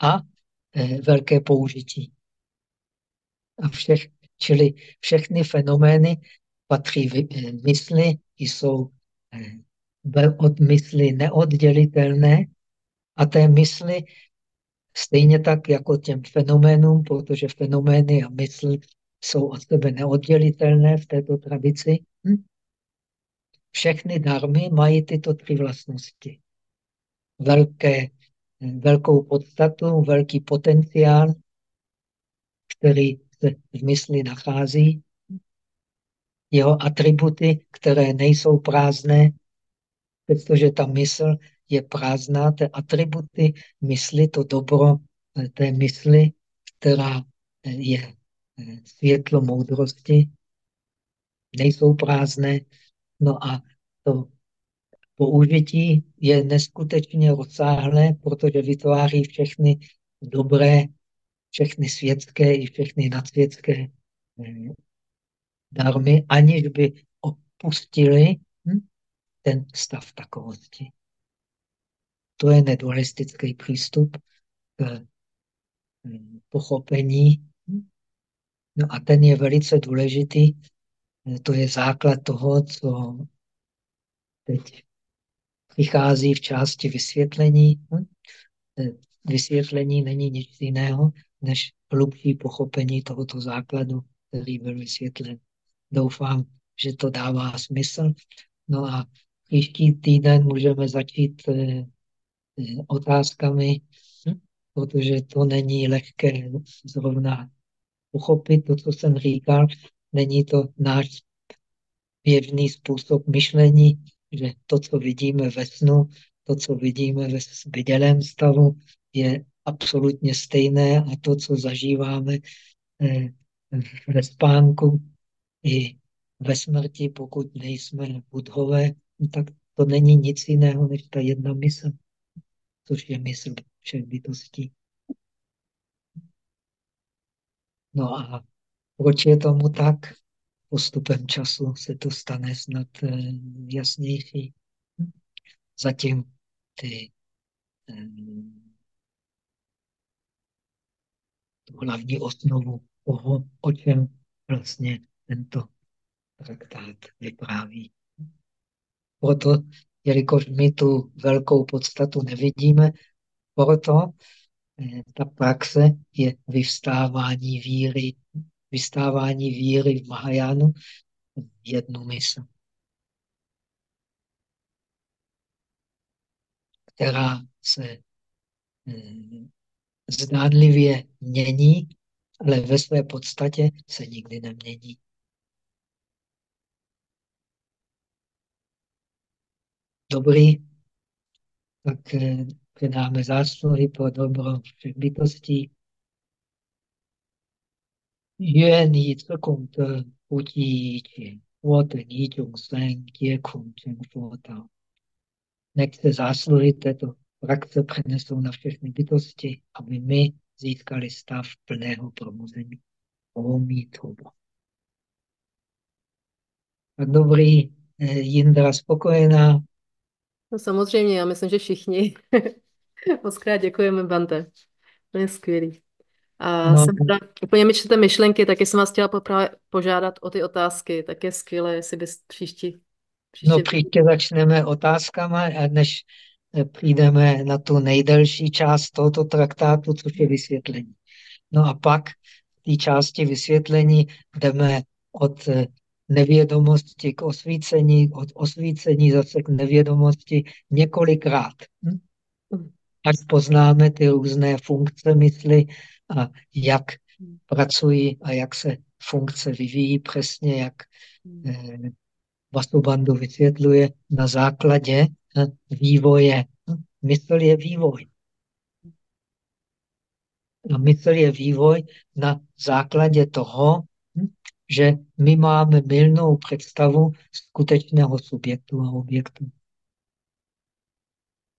[SPEAKER 1] a Eh, velké použití. A všech, čili všechny fenomény patří eh, mysli, jsou eh, od mysli neoddělitelné a té mysli stejně tak jako těm fenoménům, protože fenomény a mysl jsou od sebe neoddělitelné v této tradici. Hm? Všechny darmy mají tyto tři vlastnosti. Velké velkou podstatu, velký potenciál, který se v mysli nachází, jeho atributy, které nejsou prázdné, protože ta mysl je prázdná, ty atributy mysli, to dobro té mysli, která je světlo moudrosti, nejsou prázdné. No a to použití je neskutečně rozsáhlé, protože vytváří všechny dobré, všechny světské i všechny nadsvětské eh, darmy, aniž by opustili hm, ten stav takovosti. To je nedualistický přístup k pochopení. No a ten je velice důležitý. To je základ toho, co teď přichází v části vysvětlení. Vysvětlení není nic jiného, než hlubší pochopení tohoto základu, který byl vysvětlen. Doufám, že to dává smysl. No a příští týden můžeme začít eh, eh, otázkami, hm? protože to není lehké zrovna pochopit to, co jsem říkal. Není to náš běžný způsob myšlení, že to, co vidíme ve snu, to, co vidíme ve vidělém stavu, je absolutně stejné a to, co zažíváme eh, ve spánku i ve smrti, pokud nejsme budhové, no tak to není nic jiného než ta jedna mysl, což je mysl všech bytostí. No a proč je tomu tak? Postupem času se to stane snad eh, jasnější. Zatím ty eh, tu hlavní osnovu toho, o čem vlastně tento traktát vypráví. Proto, jelikož my tu velkou podstatu nevidíme, proto eh, ta praxe je vyvstávání víry, vystávání víry v Mahajánu jednu mysl, která se eh, zdánlivě mění, ale ve své podstatě se nikdy nemění. Dobrý, tak eh, předáme zásluhy pro dobro všech bytostí. 愿你这功德不计一切，我等一众生皆空成佛道。Nech se zásluhy této praxe přenesou na všechny bytosti, aby my získali stav plného probuzení. Omíthovo. Tak dobrý, eh, Jindra spokojená.
[SPEAKER 2] No samozřejmě, já myslím, že všichni. Moc krát děkujeme, Bante. To je skvělý. A
[SPEAKER 1] No.
[SPEAKER 2] jsem teda, úplně mi čtete myšlenky, taky jsem vás chtěla požádat o ty otázky, tak je skvělé, jestli bys příští, příště...
[SPEAKER 1] No příště začneme otázkama a než eh, přijdeme na tu nejdelší část tohoto traktátu, což je vysvětlení. No a pak v té části vysvětlení jdeme od eh, nevědomosti k osvícení, od osvícení zase k nevědomosti několikrát. Hm? Až poznáme ty různé funkce mysli a jak pracují a jak se funkce vyvíjí přesně, jak eh, Vasubandhu vysvětluje na základě eh, vývoje. Hm? Mysl je vývoj. A mysl je vývoj na základě toho, hm, že my máme mylnou představu skutečného subjektu a objektu.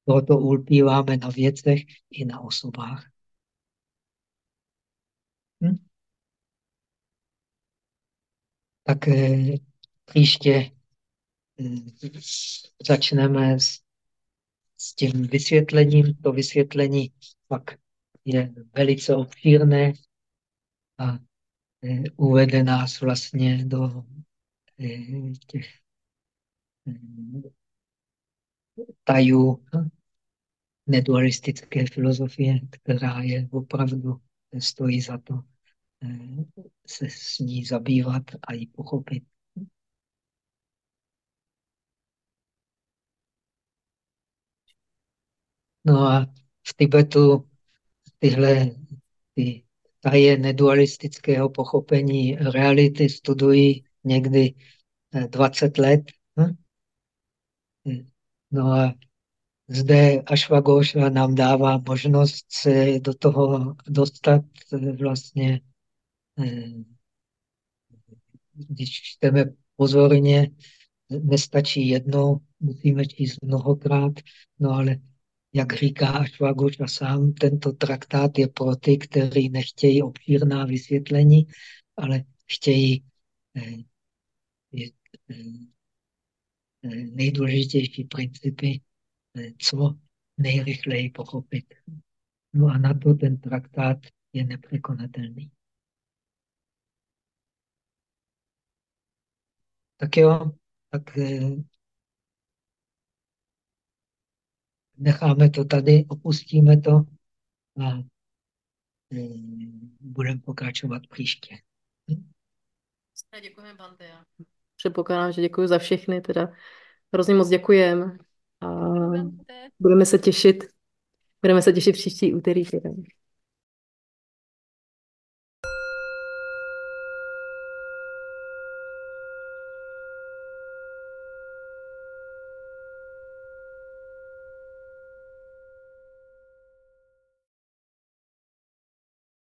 [SPEAKER 1] Proto ulpíváme na věcech i na osobách. Tak eh, příště eh, začneme s, s tím vysvětlením. To vysvětlení pak je velice obšírné a eh, uvede nás vlastně do eh, těch eh, tajů hm, nedualistické filozofie, která je opravdu stojí za to se s ní zabývat a ji pochopit. No a v Tibetu tyhle ty taje nedualistického pochopení reality studují někdy 20 let. Hm? No a zde Ashwagosha nám dává možnost se do toho dostat vlastně, když čteme pozorně, nestačí jednou, musíme číst mnohokrát, no ale jak říká Ashwagosha sám, tento traktát je pro ty, kteří nechtějí obšírná vysvětlení, ale chtějí eh, eh, nejdůležitější principy co nejrychleji pochopit. No a na to ten traktát je nepřekonatelný. Tak jo, tak eh, necháme to tady, opustíme to a eh, budeme pokračovat příště. Hm?
[SPEAKER 2] Děkujeme, Bante. Předpokládám, že děkuji za všechny, teda hrozně moc děkujeme a budeme se těšit, budeme se těšit příští úterý. Teda.